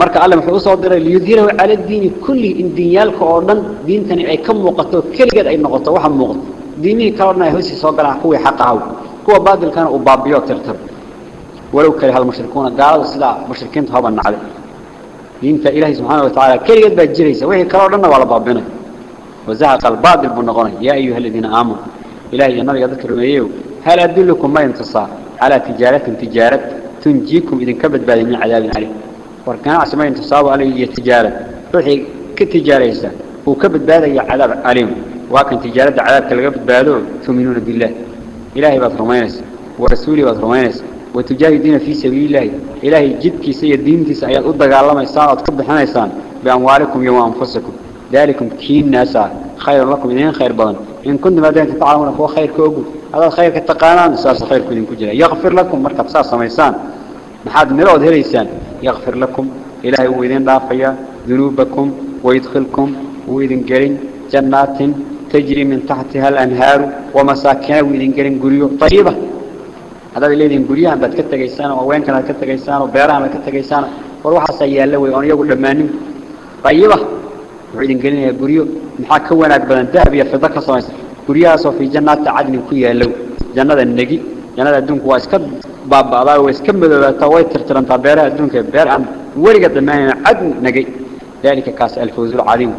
marka alle wuxuu soo diray liyudhirahu ala diin kulli in diinyalka oo dhan diintani ay ka muuqato kaligeed ay noqoto waxa muuqato diinihii kala dhan ay hoos soo galaan kuwa xaq ah kuwa baadilkana uu baabiyo tirtir walow kale hal mushrikuuna gaalada sida mushrikiinta haba nacday diinta ilaahi subhanahu wa ta'ala kaligeed baa jiraysa wixii kala dhan waa la baabinay وزهق الباطل بنقونه يا أيها الذين آمنوا إلهي النبي ذكر ميو هل أدلكم ما ينتصار على تجارة تجارة تنجيكم إذن كبد بعد وركان عسما ينتصاب عليه التجارة روحي كتجارة إنسان وكبد بادي عذاب عليهم وكان تجارة على تلقبت بادو تؤمنون بالله. إلهي بطرمانس ورسولي بطرمانس دين في سبيل الله. إلهي جدك سيد دين تسعى يقضى قال الله إنسان أتقب حنا بأموالكم يوم أنفسكم. ذلكم كين ناسا. خير لكم إذن خير بغن. إن كنت ما دين تتعلمون أخوة خير كوكو. هذا الخير كالتقالان ساس خير كوكو. يغفر لكم مركب ساس ميسان محاد ملعود هل إيسان يغفر لكم. إلهي وإذن رافيا ذنوبكم ويدخلكم وإذن قرن جنات تجري من تحتها الأنهار ومساكن وإذن قرن قريو. طيبة. هذا اللي إذن قريان بات كتغيسان ووين كانت كتغيسان وبيران كتغيسان وروحا سيئا لوي وأن يقول لماني طيبة. وإذن قرن يا قريو. محاكونا أكبر ذهب يفضك صميس قرياسو في جنات عدن كويا لو جنة النقي. جنة الدنك واسكب. Baabaadaa way iska madoobaata way tirtirantaa beeraha adduunka beer aan weliga dhammaanayna cad nagay dalika kaas alfawz alcadiim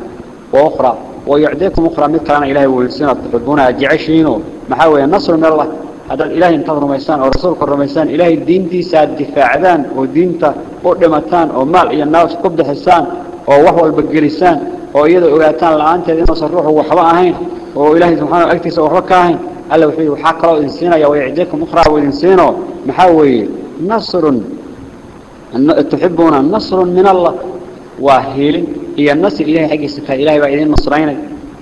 وأخرى ويعديكم أخرى mid kalena ilaahay wuu siinaa tuxubuuna jeceshiino maxaa weeye nasr min allah haddaad ilaahay intaad rumaysaan oo rasuulka rumaysaan ilaahay diintiisa aad difaacdaan oo diinta u dhimataan oo maal iyo naas ku bixisaan oo wax walba gelisaan oo iyada ogaataan la'aanteed inuusan idin siinaya wayacdiikum ukhraa uu idin siino maxaa weeye nasrun تحبون النصر من الله. وهيل هي النصر إلهي حق الستاء إلهي بأيدين نصرين.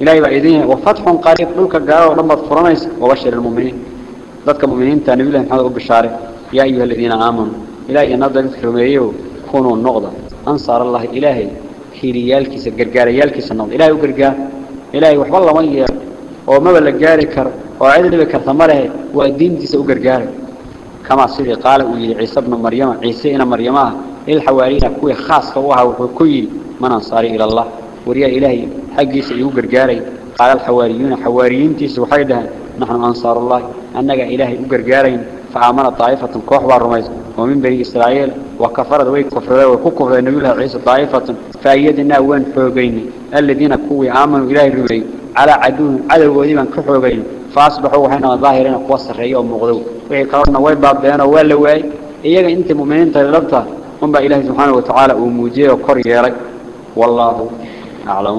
إلهي بأيدين وفتح قريب لك قالوا لما تفرنيس وبشر المؤمنين. ذاتك المؤمنين تانبي الله محمد بشارة يا أيها الذين آمنوا. إلهي نضل كرميه كونوا النقضة. أنصار الله إلهي. هيريالكيس قرقاريالكيس النقضة إلهي وقرقار. إلهي وحب الله مية وما بلقاري كر وعيد بكر ثمره والدين تيس وقرقاري كما سيدي قال ويلي عيسى ابن مريم عيسى ابن مريم الحواريين كوي خاص فوها وكوي من أنصاري إلى الله وريا إلهي حقي سيو قرقاري قال الحواريون حواريين تيس وحيدها نحن أنصار الله أنك إلهي قرقارين فعمل طائفة كوحبا الرميز ومن بني إسرائيل وكفرت ويك كفر وكفر الله عيسى طائفة فأيدنا وين حوقين الذين كوي آمنوا إلهي الرمي على عدو وديما كحوقين فأصبحوا وحين ظاهرين قوة السرية ومغضو وحي كارنا ويباب بيانا ولا واي إياك أنت مؤمنين تلبتا هم بقى إلهي سبحانه وتعالى وموجيه وكر يارك والله أعلم.